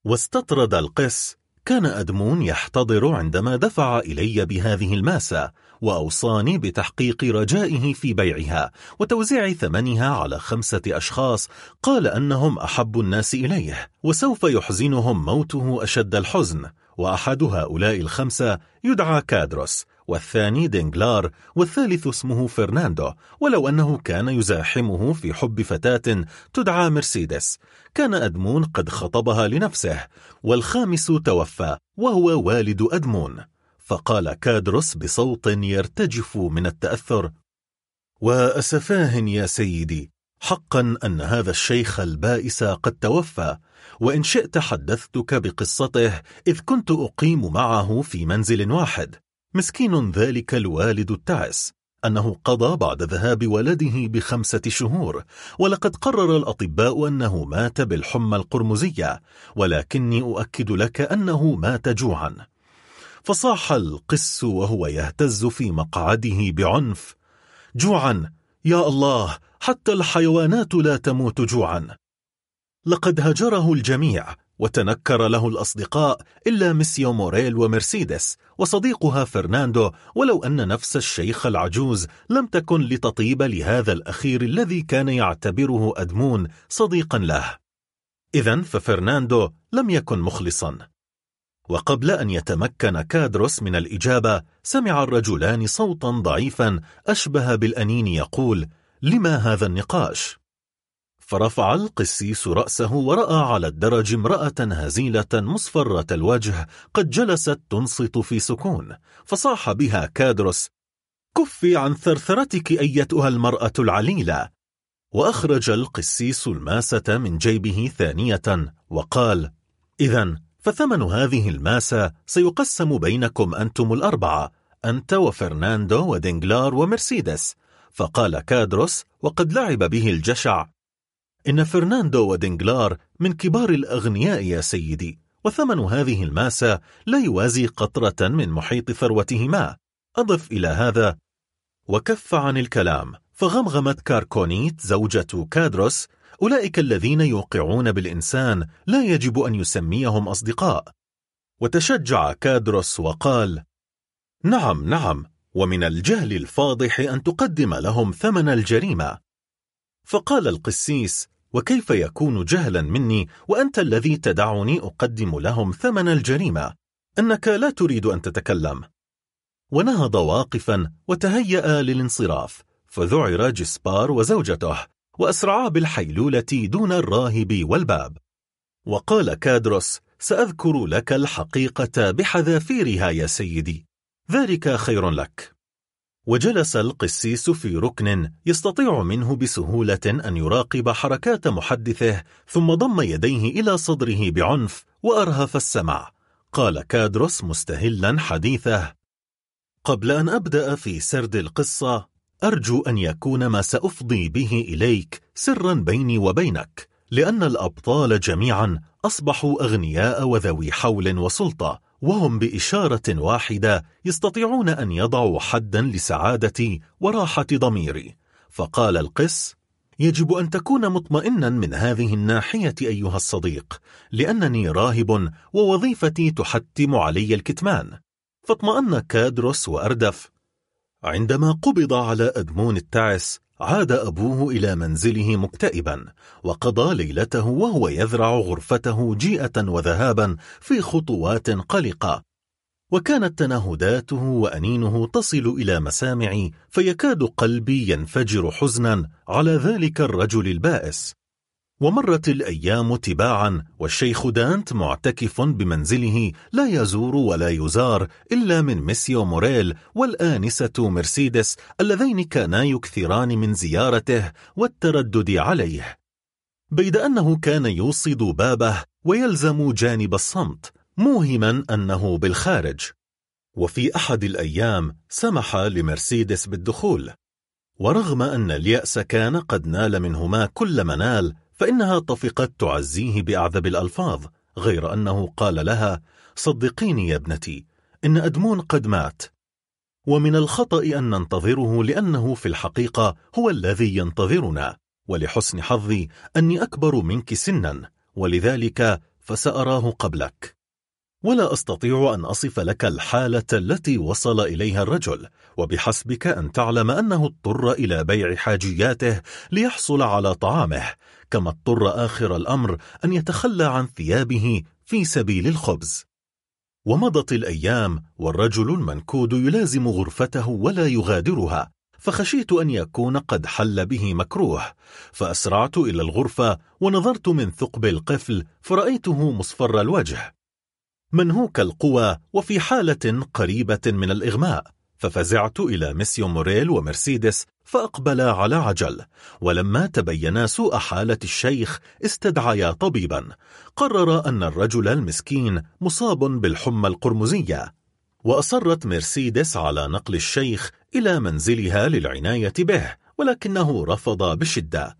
واستطرد القس كان أدمون يحتضر عندما دفع إلي بهذه الماسة وأوصاني بتحقيق رجائه في بيعها وتوزيع ثمنها على خمسة أشخاص قال أنهم أحب الناس إليه وسوف يحزنهم موته أشد الحزن وأحد هؤلاء الخمسة يدعى كادروس. والثاني دينجلار والثالث اسمه فرناندو ولو أنه كان يزاحمه في حب فتاة تدعى مرسيدس. كان أدمون قد خطبها لنفسه والخامس توفى وهو والد أدمون. فقال كادروس بصوت يرتجف من التأثر وأسفاه يا سيدي حقا أن هذا الشيخ البائس قد توفى وإن شئت حدثتك بقصته إذ كنت أقيم معه في منزل واحد. مسكين ذلك الوالد التعس أنه قضى بعد ذهاب ولده بخمسة شهور ولقد قرر الأطباء أنه مات بالحمى القرمزية ولكني أؤكد لك أنه مات جوعا. فصاح القس وهو يهتز في مقعده بعنف. جوعا يا الله حتى الحيوانات لا تموت جوعا. لقد هجره الجميع وتنكر له الأصدقاء إلا ميسيو موريل ومرسيدس وصديقها فرناندو ولو أن نفس الشيخ العجوز لم تكن لتطيب لهذا الأخير الذي كان يعتبره أدمون صديقا له إذا ففرناندو لم يكن مخلصا وقبل أن يتمكن كادروس من الإجابة سمع الرجلان صوتا ضعيفا أشبه بالأنين يقول لما هذا النقاش؟ فرفع القسيس رأسه ورأى على الدرج امرأة هزيلة مصفرة الوجه قد جلست تنصت في سكون فصاح بها كادروس كفي عن ثرثرتك أيتها المرأة العليلة. وأخرج القسيس الماسة من جيبه ثانية وقال إذا فثمن هذه الماسة سيقسم بينكم أنتم الأربعة أنت وفرناندو ودينجلار ومرسيدس. فقال كادروس وقد لعب به الجشع. إن فرناندو ودينجلار من كبار الأغنياء يا سيدي وثمن هذه الماسة لا يوازي قطرة من محيط ثروتهما. أضف إلى هذا وكف عن الكلام فغمغمت كاركونيت زوجة كادروس أولئك الذين يوقعون بالإنسان لا يجب أن يسميهم أصدقاء. وتشجع كادروس وقال نعم نعم ومن الجهل الفاضح أن تقدم لهم ثمن الجريمة. فقال القسيس وكيف يكون جهلا مني وأنت الذي تدعني أقدم لهم ثمن الجريمة؟ أنك لا تريد أن تتكلم. ونهض واقفا وتهيأ للانصراف فذعر جسبار وزوجته وأسرعا بالحيلولة دون الراهب والباب. وقال كادروس سأذكر لك الحقيقة بحذافيرها يا سيدي ذلك خير لك. وجلس القسيس في ركن يستطيع منه بسهولة أن يراقب حركات محدثه ثم ضم يديه إلى صدره بعنف وأرهف السمع. قال كادروس مستهلا حديثه قبل أن أبدأ في سرد القصة أرجو أن يكون ما سأفضي به إليك سرا بيني وبينك لأن الأبطال جميعا أصبحوا أغنياء وذوي حول وسلطة وهم بإشارة واحدة يستطيعون أن يضعوا حدا لسعادتي وراحة ضميري. فقال القس يجب أن تكون مطمئنا من هذه الناحية أيها الصديق لأنني راهب ووظيفتي تحتم علي الكتمان. فاطمأن كادروس وأردف عندما قبض على أدمون التعس عاد أبوه إلى منزله مكتئبا وقضى ليلته وهو يذرع غرفته جيئة وذهابا في خطوات قلقة. وكانت تنهداته وأنينه تصل إلى مسامعي فيكاد قلبي ينفجر حزنا على ذلك الرجل البائس. ومرت الأيام تباعا والشيخ دانت معتكف بمنزله لا يزور ولا يزار إلا من ميسيو موريل والآنسة مرسيدس اللذين كانا يكثران من زيارته والتردد عليه. بيد أنه كان يوصد بابه ويلزم جانب الصمت موهما أنه بالخارج. وفي أحد الأيام سمح لمرسيدس بالدخول. ورغم أن اليأس كان قد نال منهما كل منال فإنها طفقت تعزيه بأعذب الألفاظ غير أنه قال لها صدقيني يا ابنتي إن أدمون قد مات. ومن الخطأ أن ننتظره لأنه في الحقيقة هو الذي ينتظرنا ولحسن حظي أني أكبر منك سنا ولذلك فسأراه قبلك. ولا أستطيع أن أصف لك الحالة التي وصل إليها الرجل وبحسبك أن تعلم أنه اضطر إلى بيع حاجياته ليحصل على طعامه كما اضطر آخر الأمر أن يتخلى عن ثيابه في سبيل الخبز. ومضت الأيام والرجل المنكود يلازم غرفته ولا يغادرها فخشيت أن يكون قد حل به مكروه فأسرعت إلى الغرفة ونظرت من ثقب القفل فرأيته مصفر الوجه. منهوك القوى وفي حالة قريبة من الإغماء ففزعت إلى ميسيو موريل ومرسيدس فأقبلا على عجل ولما تبينا سوء حالة الشيخ استدعيا طبيبا قرر أن الرجل المسكين مصاب بالحمى القرمزية وأصرت مرسيدس على نقل الشيخ إلى منزلها للعناية به ولكنه رفض بشدة.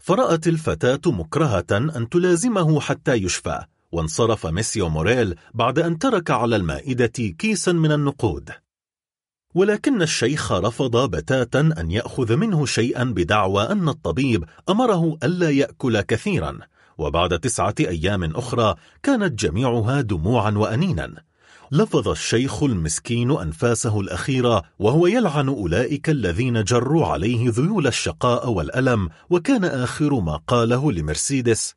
فرأت الفتاة مكرهة أن تلازمه حتى يشفى وانصرف ميسيو موريل بعد أن ترك على المائدة كيسا من النقود. ولكن الشيخ رفض بتاتا أن يأخذ منه شيئا بدعوى أن الطبيب أمره ألا يأكل كثيرا. وبعد تسعة أيام أخرى كانت جميعها دموعا وأنينا. لفظ الشيخ المسكين أنفاسه الأخيرة وهو يلعن أولئك الذين جروا عليه ذيول الشقاء والألم وكان آخر ما قاله لمرسيدس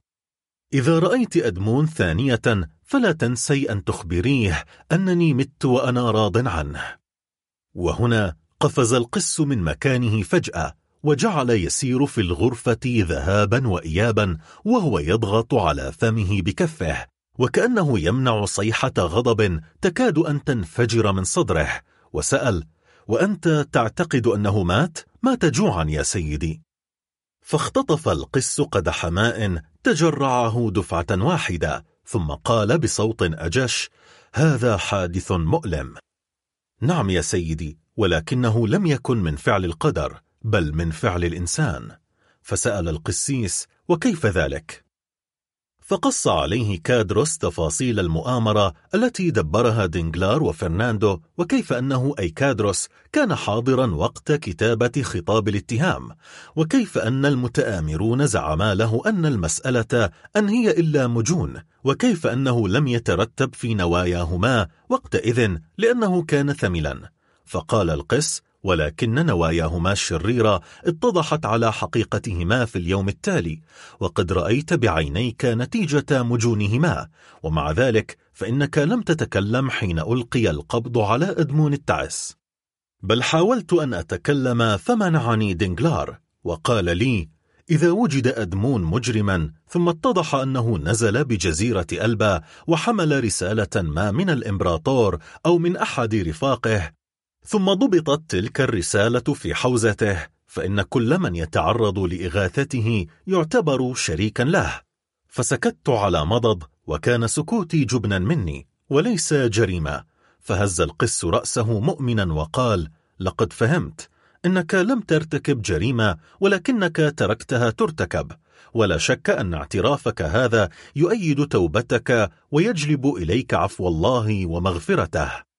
إذا رأيت أدمون ثانية فلا تنسي أن تخبريه أنني مت وأنا راض عنه. وهنا قفز القس من مكانه فجأة وجعل يسير في الغرفة ذهابا وإيابا وهو يضغط على فمه بكفه وكأنه يمنع صيحة غضب تكاد أن تنفجر من صدره. وسأل وأنت تعتقد أنه مات؟ مات جوعا يا سيدي. فاختطف القس قدح ماء تجرعه دفعة واحدة ثم قال بصوت أجش هذا حادث مؤلم. نعم يا سيدي ولكنه لم يكن من فعل القدر بل من فعل الإنسان فسأل القسيس وكيف ذلك؟ فقص عليه كادروس تفاصيل المؤامرة التي دبرها دينجلار وفرناندو وكيف أنه أي كادروس كان حاضرا وقت كتابة خطاب الاتهام وكيف أن المتآمرون زعما له أن المسألة أن هي إلا مجون وكيف أنه لم يترتب في نواياهما وقتئذ لأنه كان ثملا. فقال القس ولكن نواياهما الشريرة اتضحت على حقيقتهما في اليوم التالي وقد رأيت بعينيك نتيجة مجونهما ومع ذلك فإنك لم تتكلم حين ألقي القبض على أدمون التعس. بل حاولت أن أتكلم فمنعني دينجلار وقال لي إذا وجد أدمون مجرما ثم اتضح أنه نزل بجزيرة ألبا وحمل رسالة ما من الإمبراطور أو من أحد رفاقه ثم ضبطت تلك الرسالة في حوزته فإن كل من يتعرض لإغاثته يعتبر شريكا له. فسكت على مضض وكان سكوتي جبنا مني وليس جريمة فهز القس رأسه مؤمنا وقال لقد فهمت إنك لم ترتكب جريمة ولكنك تركتها ترتكب. ولا شك أن اعترافك هذا يؤيد توبتك ويجلب إليك عفو الله ومغفرته.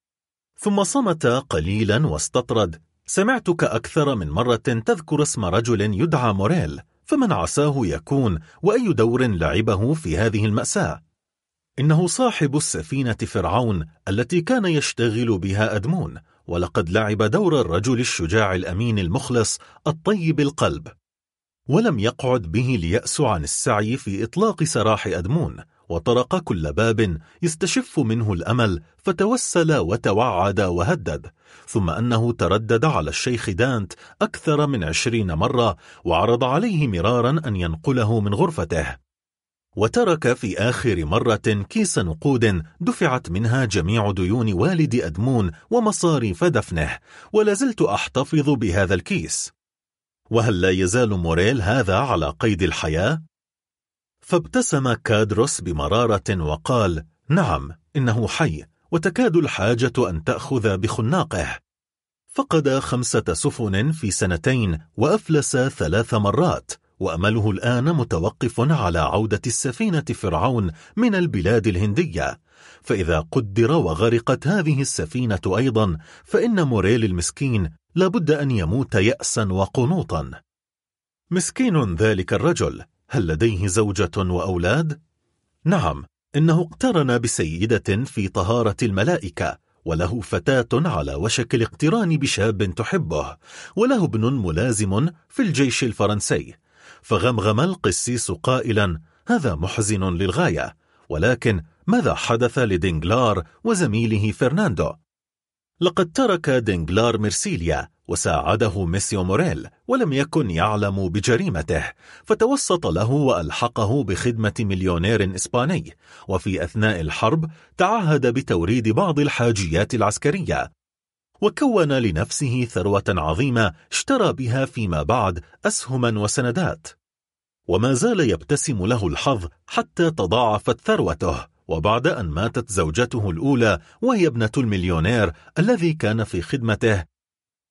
ثم صمت قليلا واستطرد. سمعتك أكثر من مرة تذكر اسم رجل يدعى موريل فمن عساه يكون وأي دور لعبه في هذه المأساة؟ إنه صاحب السفينة فرعون التي كان يشتغل بها أدمون ولقد لعب دور الرجل الشجاع الأمين المخلص الطيب القلب. ولم يقعد به ليأس عن السعي في إطلاق سراح أدمون وطرق كل باب يستشف منه الأمل فتوسل وتوعد وهدد. ثم أنه تردد على الشيخ دانت أكثر من عشرين مرة وعرض عليه مرارا أن ينقله من غرفته. وترك في آخر مرة كيس نقود دفعت منها جميع ديون والد أدمون ومصاريف دفنه ولازلت أحتفظ بهذا الكيس. وهل لا يزال موريل هذا على قيد الحياة؟ فابتسم كادروس بمرارة وقال نعم إنه حي وتكاد الحاجة أن تأخذ بخناقه. فقد خمسة سفن في سنتين وأفلس ثلاث مرات وأمله الآن متوقف على عودة السفينة فرعون من البلاد الهندية. فإذا قدر وغرقت هذه السفينة أيضا فإن موريل المسكين لابد أن يموت يأسا وقنوطا. مسكين ذلك الرجل. هل لديه زوجة وأولاد؟ نعم إنه اقترن بسيدة في طهارة الملائكة وله فتاة على وشك الاقتران بشاب تحبه وله ابن ملازم في الجيش الفرنسي فغمغم القسيس قائلا هذا محزن للغاية ولكن ماذا حدث لدينجلار وزميله فرناندو؟ لقد ترك دينجلار مرسيليا وساعده ميسيو موريل ولم يكن يعلم بجريمته فتوسط له وألحقه بخدمة مليونير إسباني وفي أثناء الحرب تعهد بتوريد بعض الحاجيات العسكرية وكون لنفسه ثروة عظيمة اشترى بها فيما بعد أسهما وسندات. وما زال يبتسم له الحظ حتى تضاعفت ثروته وبعد أن ماتت زوجته الأولى وهي ابنة المليونير الذي كان في خدمته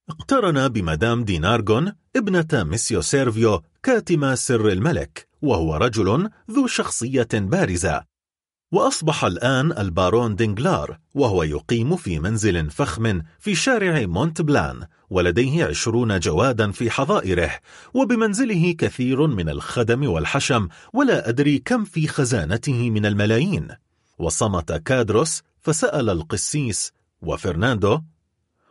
اقترن بمدام دي نارغون ابنة ميسيو سيرفيو كاتم سر الملك وهو رجل ذو شخصية بارزة. وأصبح الآن البارون دينغلار وهو يقيم في منزل فخم في شارع مونت بلان ولديه عشرون جوادا في حظائره وبمنزله كثير من الخدم والحشم ولا أدري كم في خزانته من الملايين. وصمت كادروس فسأل القسيس وفرناندو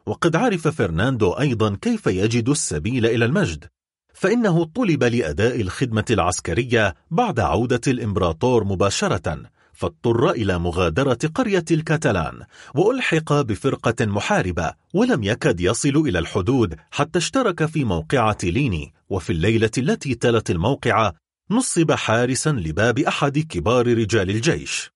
وقد عرف فرناندو أيضا كيف يجد السبيل إلى المجد فإنه طلب لأداء الخدمة العسكرية بعد عودة الإمبراطور مباشرة فاضطر إلى مغادرة قرية الكاتلان وألحق بفرقة محاربة ولم يكد يصل إلى الحدود حتى اشترك في موقعة ليني وفي الليلة التي تلت الموقعة نصب حارسا لباب أحد كبار رجال الجيش.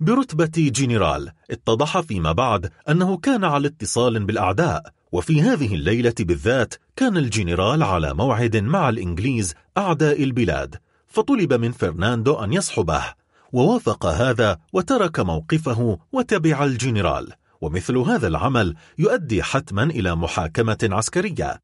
برتبة جنرال اتضح فيما بعد أنه كان على اتصال بالأعداء وفي هذه الليلة بالذات كان الجنرال على موعد مع الإنجليز أعداء البلاد فطلب من فرناندو أن يصحبه ووافق هذا وترك موقفه وتبع الجنرال ومثل هذا العمل يؤدي حتما إلى محاكمة عسكرية.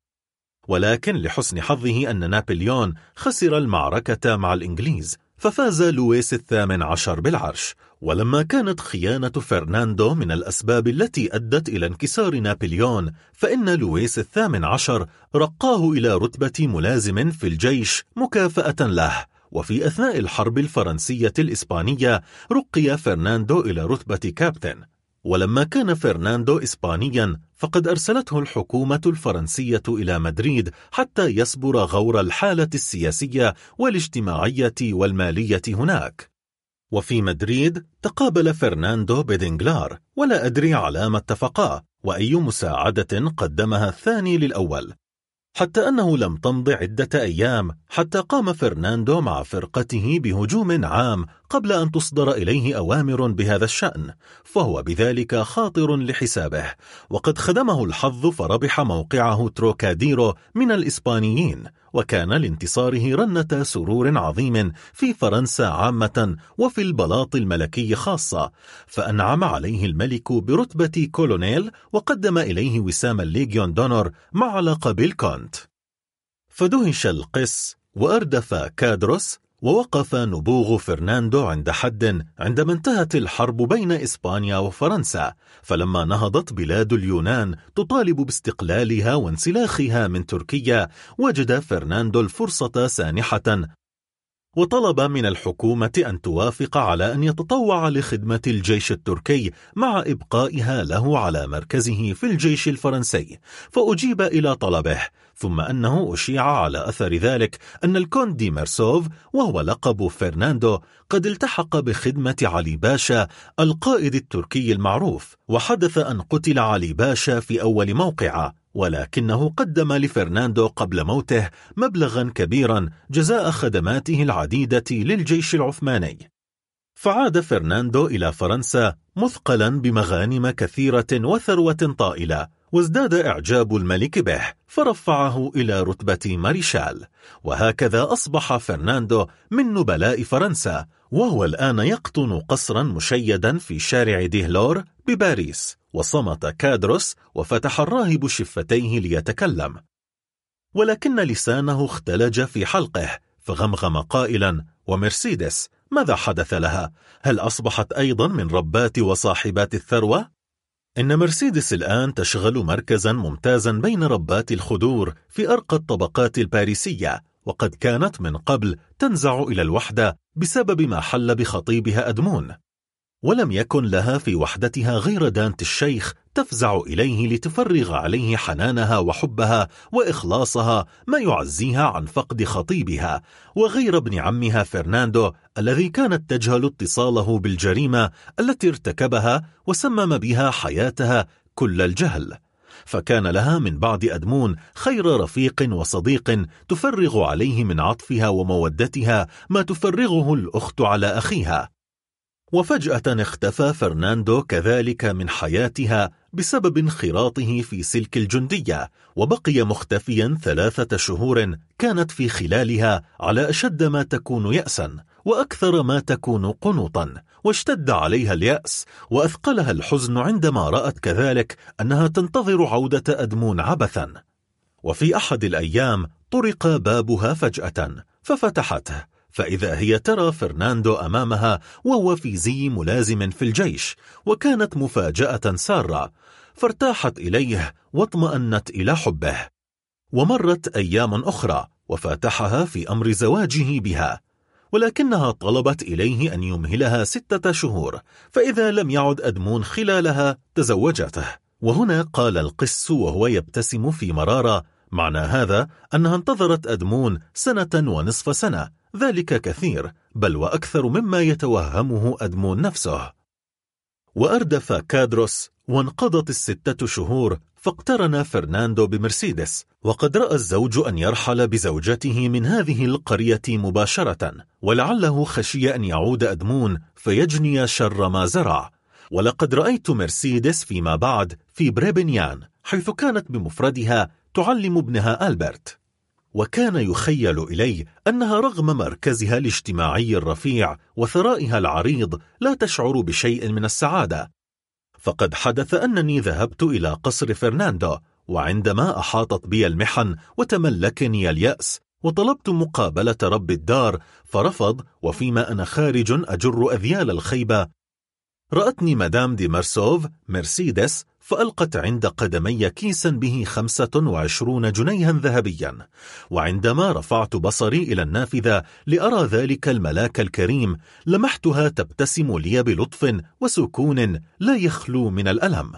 ولكن لحسن حظه أن نابليون خسر المعركة مع الإنجليز ففاز لويس الثامن عشر بالعرش ولما كانت خيانة فرناندو من الأسباب التي أدت إلى انكسار نابليون فإن لويس الثامن عشر رقاه إلى رتبة ملازم في الجيش مكافأة له. وفي أثناء الحرب الفرنسية الإسبانية رقي فرناندو إلى رتبة كابتن. ولما كان فرناندو إسبانيا فقد أرسلته الحكومة الفرنسية إلى مدريد حتى يصبر غور الحالة السياسية والاجتماعية والمالية هناك. وفي مدريد تقابل فرناندو بدنجلار ولا أدري على ما اتفقا وأي مساعدة قدمها الثاني للأول. حتى أنه لم تمض عدة أيام حتى قام فرناندو مع فرقته بهجوم عام قبل أن تصدر إليه أوامر بهذا الشأن فهو بذلك خاطر لحسابه وقد خدمه الحظ فربح موقعة تروكاديرو من الإسبانيين. وكان لانتصاره رنة سرور عظيم في فرنسا عامة وفي البلاط الملكي خاصة فأنعم عليه الملك برتبة كولونيل وقدم إليه وسام الليجيون دونور مع لقب الكونت. فدهش القس وأردف كادروس ووقف نبوغ فرناندو عند حد عندما انتهت الحرب بين إسبانيا وفرنسا فلما نهضت بلاد اليونان تطالب باستقلالها وانسلاخها من تركيا وجد فرناندو الفرصة سانحة. وطلب من الحكومة أن توافق على أن يتطوع لخدمة الجيش التركي مع إبقائها له على مركزه في الجيش الفرنسي فأجيب إلى طلبه. ثم أنه أشيع على أثر ذلك أن الكوند دي ميرسوف وهو لقب فرناندو قد التحق بخدمة علي باشا القائد التركي المعروف وحدث أن قتل علي باشا في أول موقعة ولكنه قدم لفرناندو قبل موته مبلغا كبيرا جزاء خدماته العديدة للجيش العثماني. فعاد فرناندو إلى فرنسا مثقلا بمغانم كثيرة وثروة طائلة وازداد إعجاب الملك به فرفعه إلى رتبة ماريشال وهكذا أصبح فرناندو من نبلاء فرنسا وهو الآن يقطن قصرا مشيدا في شارع ديهلور بباريس وصمت كادروس وفتح الراهب شفتيه ليتكلم ولكن لسانه اختلج في حلقه فغمغم قائلا ومرسيدس ماذا حدث لها؟ هل أصبحت أيضا من ربات وصاحبات الثروة؟ إن مرسيدس الآن تشغل مركزا ممتازا بين ربات الخدور في أرقى الطبقات الباريسية وقد كانت من قبل تنزع إلى الوحدة بسبب ما حل بخطيبها أدمون. ولم يكن لها في وحدتها غير دانت الشيخ تفزع إليه لتفرغ عليه حنانها وحبها وإخلاصها ما يعزيها عن فقد خطيبها وغير ابن عمها فرناندو الذي كانت تجهل اتصاله بالجريمة التي ارتكبها وسمم بها حياتها كل الجهل. فكان لها من بعد أدمون خير رفيق وصديق تفرغ عليه من عطفها ومودتها ما تفرغه الأخت على أخيها. وفجأة اختفى فرناندو كذلك من حياتها بسبب انخراطه في سلك الجندية وبقي مختفيا ثلاثة شهور كانت في خلالها على أشد ما تكون يأسا وأكثر ما تكون قنوطا واشتد عليها اليأس وأثقلها الحزن عندما رأت كذلك أنها تنتظر عودة أدمون عبثا. وفي أحد الأيام طرق بابها فجأة ففتحته. فإذا هي ترى فرناندو أمامها وهو في زي ملازم في الجيش وكانت مفاجأة سارة فارتاحت إليه واطمأنت إلى حبه. ومرت أيام أخرى وفاتحها في أمر زواجه بها ولكنها طلبت إليه أن يمهلها ستة شهور فإذا لم يعد أدمون خلالها تزوجته. وهنا قال القس وهو يبتسم في مرارة معنى هذا أنها انتظرت أدمون سنة ونصف سنة ذلك كثير بل وأكثر مما يتوهمه أدمون نفسه. وأردف كادروس وانقضت الستة شهور فاقترن فرناندو بمرسيدس وقد رأى الزوج أن يرحل بزوجته من هذه القرية مباشرة ولعله خشي أن يعود أدمون فيجني شر ما زرع. ولقد رأيت مرسيدس فيما بعد في بريبنيان. حيث كانت بمفردها تعلم ابنها ألبرت. وكان يخيل إلي أنها رغم مركزها الاجتماعي الرفيع وثرائها العريض لا تشعر بشيء من السعادة. فقد حدث أنني ذهبت إلى قصر فرناندو وعندما أحاطت بي المحن وتملكني اليأس وطلبت مقابلة رب الدار فرفض وفيما أنا خارج أجر أذيال الخيبة. رأتني مدام دي مورسرف مرسيدس فألقت عند قدمي كيسا به خمسة وعشرون جنيها ذهبيا. وعندما رفعت بصري إلى النافذة لأرى ذلك الملاك الكريم لمحتها تبتسم لي بلطف وسكون لا يخلو من الألم.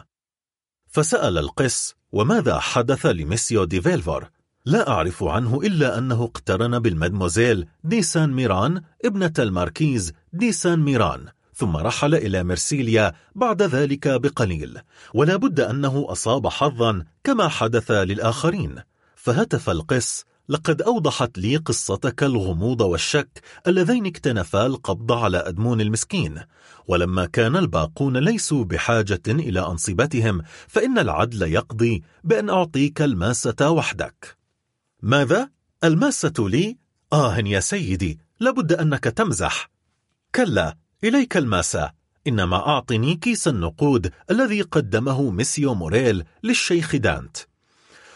فسأل القس وماذا حدث لميسيو دي فيلفور؟ لا أعرف عنه إلا أنه اقترن بالمدموزيل دي سان ميران ابنة الماركيز دي سان ميران. ثم رحل إلى مرسيليا بعد ذلك بقليل ولا بد أنه أصاب حظا كما حدث للآخرين فهتف القس لقد أوضحت لي قصتك الغموض والشك اللذين اكتنفا القبض على أدمون المسكين ولما كان الباقون ليسوا بحاجة إلى أنصبتهم فإن العدل يقضي بأن أعطيك الماسة وحدك ماذا؟ الماسة لي؟ آه يا سيدي لابد أنك تمزح كلا إليك الماسة إنما أعطني كيس النقود الذي قدمه ميسيو موريل للشيخ دانت.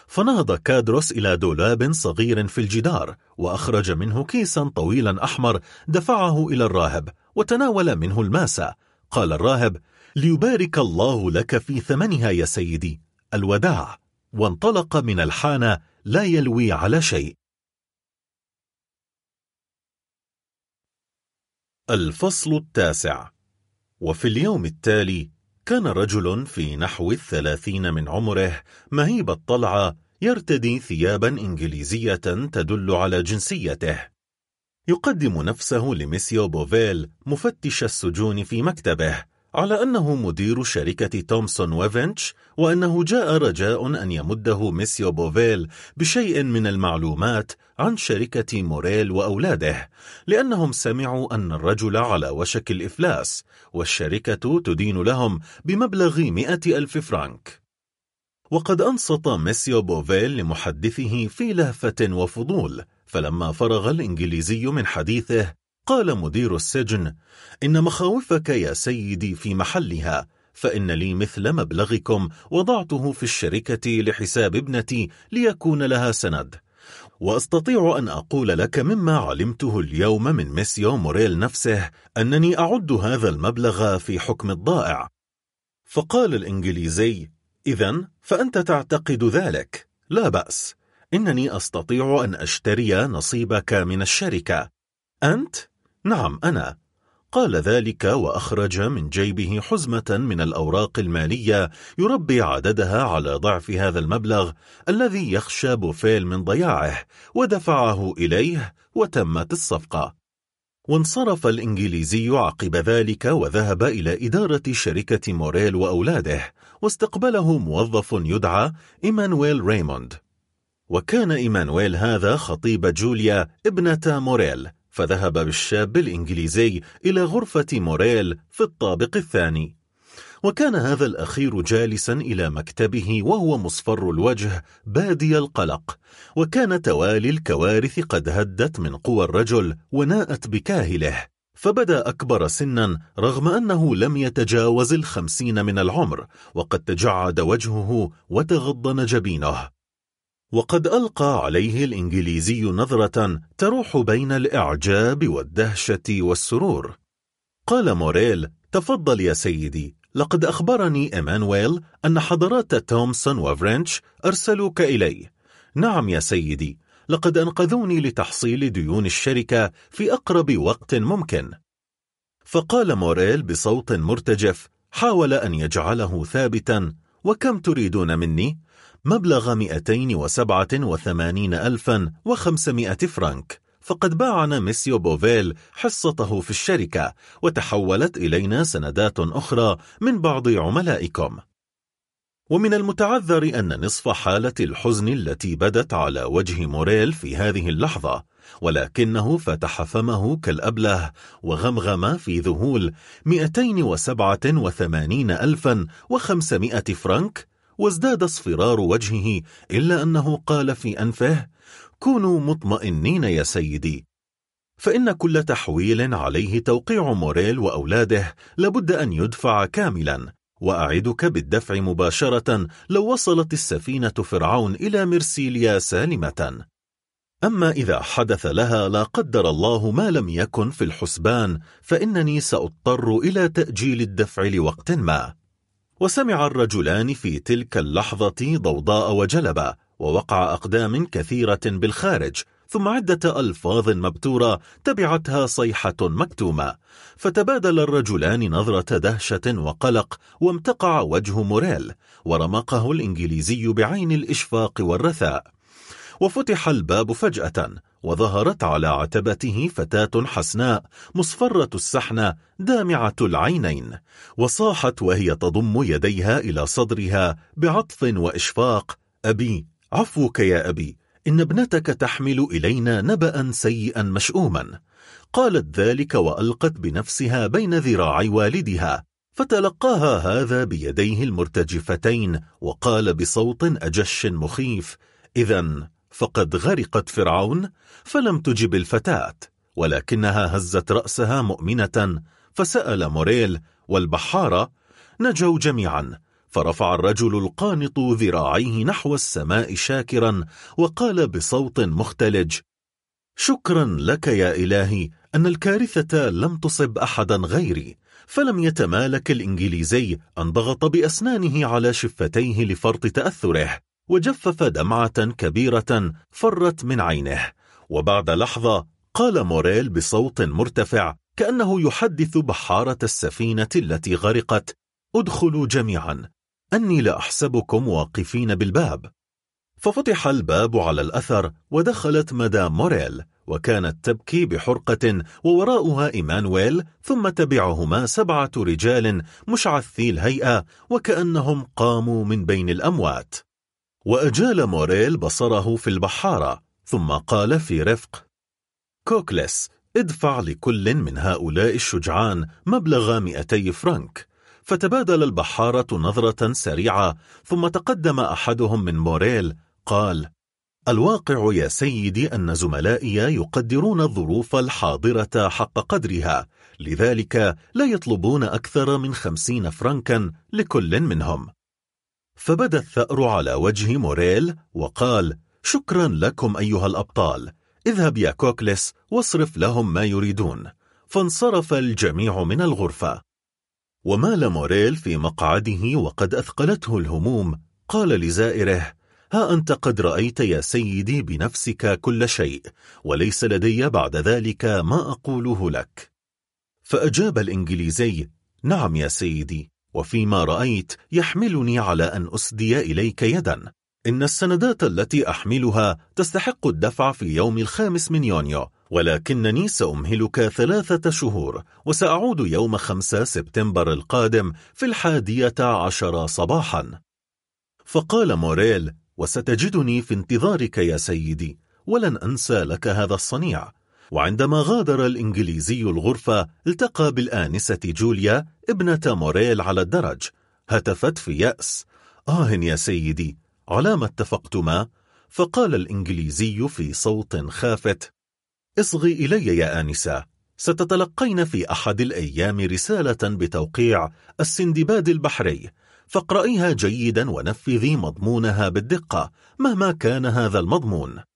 فنهض كادروس إلى دولاب صغير في الجدار وأخرج منه كيسا طويلا أحمر دفعه إلى الراهب وتناول منه الماسة قال الراهب ليبارك الله لك في ثمنها يا سيدي. الوداع. وانطلق من الحانة لا يلوي على شيء. الفصل التاسع. وفي اليوم التالي كان رجل في نحو الثلاثين من عمره مهيب الطلعة يرتدي ثيابا إنجليزية تدل على جنسيته. يقدم نفسه لميسيو بوفيل مفتش السجون في مكتبه على أنه مدير شركة تومسون وفرنش وأنه جاء رجاء أن يمده ميسيو بوفيل بشيء من المعلومات عن شركة موريل وأولاده لأنهم سمعوا أن الرجل على وشك الإفلاس والشركة تدين لهم بمبلغ مئة ألف فرانك. وقد أنصت ميسيو بوفيل لمحدثه في لهفة وفضول فلما فرغ الإنجليزي من حديثه قال مدير السجن إن مخاوفك يا سيدي في محلها فإن لي مثل مبلغكم وضعته في الشركة لحساب ابنتي ليكون لها سند. وأستطيع أن أقول لك مما علمته اليوم من ميسيو موريل نفسه أنني أعد هذا المبلغ في حكم الضائع. فقال الإنجليزي إذا فأنت تعتقد ذلك. لا بأس إنني أستطيع أن أشتري نصيبك من الشركة. أنت؟ نعم أنا. قال ذلك وأخرج من جيبه حزمة من الأوراق المالية يربي عددها على ضعف هذا المبلغ الذي يخشى بوفيل من ضياعه ودفعه إليه وتمت الصفقة. وانصرف الإنجليزي عقب ذلك وذهب إلى إدارة شركة موريل وأولاده واستقبله موظف يدعى إيمانويل ريموند. وكان إيمانويل هذا خطيب جوليا ابنة موريل. فذهب بالشاب الإنجليزي إلى غرفة موريل في الطابق الثاني. وكان هذا الأخير جالسا إلى مكتبه وهو مصفر الوجه بادي القلق وكان توالي الكوارث قد هدت من قوى الرجل وناءت بكاهله. فبدأ أكبر سنا رغم أنه لم يتجاوز الخمسين من العمر وقد تجعد وجهه وتغضن جبينه. وقد ألقى عليه الإنجليزي نظرة تروح بين الإعجاب والدهشة والسرور. قال موريل تفضل يا سيدي لقد أخبرني إيمانويل أن حضرات تومسون وفرنش أرسلوك إلي. نعم يا سيدي لقد أنفذوني لتحصيل ديون الشركة في أقرب وقت ممكن. فقال موريل بصوت مرتجف حاول أن يجعله ثابتا وكم تريدون مني؟ مبلغ 287 ألفا وخمسمائة فرنك. فقد باعنا ميسيو بوفيل حصته في الشركة وتحولت إلينا سندات أخرى من بعض عملائكم. ومن المتعذر أن نصف حالة الحزن التي بدت على وجه موريل في هذه اللحظة ولكنه فتح فمه كالأبله وغمغم في ذهول 287 ألفا وخمسمائة فرنك وازداد اصفرار وجهه إلا أنه قال في أنفه كونوا مطمئنين يا سيدي فإن كل تحويل عليه توقيع موريل وأولاده لابد أن يدفع كاملا وأعدك بالدفع مباشرة لو وصلت السفينة فرعون إلى مرسيليا سالمة. أما إذا حدث لها لا قدر الله ما لم يكن في الحسبان فإنني سأضطر إلى تأجيل الدفع لوقت ما. وسمع الرجلان في تلك اللحظة ضوضاء وجلبة ووقع أقدام كثيرة بالخارج ثم عدة ألفاظ مبتورة تبعتها صيحة مكتومة. فتبادل الرجلان نظرة دهشة وقلق وامتقع وجه موريل ورمقه الإنجليزي بعين الإشفاق والرثاء. وفتح الباب فجأة وظهرت على عتبته فتاة حسناء مصفرة السحنة دامعة العينين وصاحت وهي تضم يديها إلى صدرها بعطف وإشفاق أبي عفوك يا أبي إن ابنتك تحمل إلينا نبأ سيئا مشؤوما. قالت ذلك وألقت بنفسها بين ذراعي والدها فتلقاها هذا بيديه المرتجفتين وقال بصوت أجش مخيف إذا فقد غرقت فرعون فلم تجب الفتاة ولكنها هزت رأسها مؤمنة فسأل موريل والبحارة نجوا جميعا. فرفع الرجل القانط ذراعيه نحو السماء شاكرا وقال بصوت مختلج شكرا لك يا إلهي أن الكارثة لم تصب أحدا غيري فلم يتمالك الإنجليزي أن ضغط بأسنانه على شفتيه لفرط تأثره. وجفف دمعة كبيرة فرت من عينه وبعد لحظة قال موريل بصوت مرتفع كأنه يحدث بحارة السفينة التي غرقت ادخلوا جميعا أني لأحسبكم واقفين بالباب. ففتح الباب على الأثر ودخلت مدام موريل وكانت تبكي بحرقة ووراءها إيمانويل ثم تبعهما سبعة رجال مشعثي الهيئة وكأنهم قاموا من بين الأموات. وأجال موريل بصره في البحارة ثم قال في رفق كوكلس ادفع لكل من هؤلاء الشجعان مبلغ مئتي فرنك. فتبادل البحارة نظرة سريعة ثم تقدم أحدهم من موريل قال الواقع يا سيدي أن زملائي يقدرون الظروف الحاضرة حق قدرها لذلك لا يطلبون أكثر من خمسين فرنكا لكل منهم. فبدأ الثأر على وجه موريل وقال شكرا لكم أيها الأبطال. اذهب يا كوكلس واصرف لهم ما يريدون. فانصرف الجميع من الغرفة. ومال موريل في مقعده وقد أثقلته الهموم. قال لزائره ها أنت قد رأيت يا سيدي بنفسك كل شيء وليس لدي بعد ذلك ما أقوله لك. فأجاب الإنجليزي نعم يا سيدي. وفيما رأيت يحملني على أن أسدي إليك يدا. إن السندات التي أحملها تستحق الدفع في يوم الخامس من يونيو ولكنني سأمهلك ثلاثة شهور وسأعود يوم خمسة سبتمبر القادم في الحادية عشر صباحا. فقال موريل وستجدني في انتظارك يا سيدي ولن أنسى لك هذا الصنيع. وعندما غادر الإنجليزي الغرفة التقى بالآنسة جوليا ابنة موريل على الدرج. هتفت في يأس. آه يا سيدي على ما اتفقتما؟ فقال الإنجليزي في صوت خافت. اصغي إلي يا آنسة ستتلقين في أحد الأيام رسالة بتوقيع السندباد البحري. فاقرأيها جيدا ونفذي مضمونها بالدقة مهما كان هذا المضمون.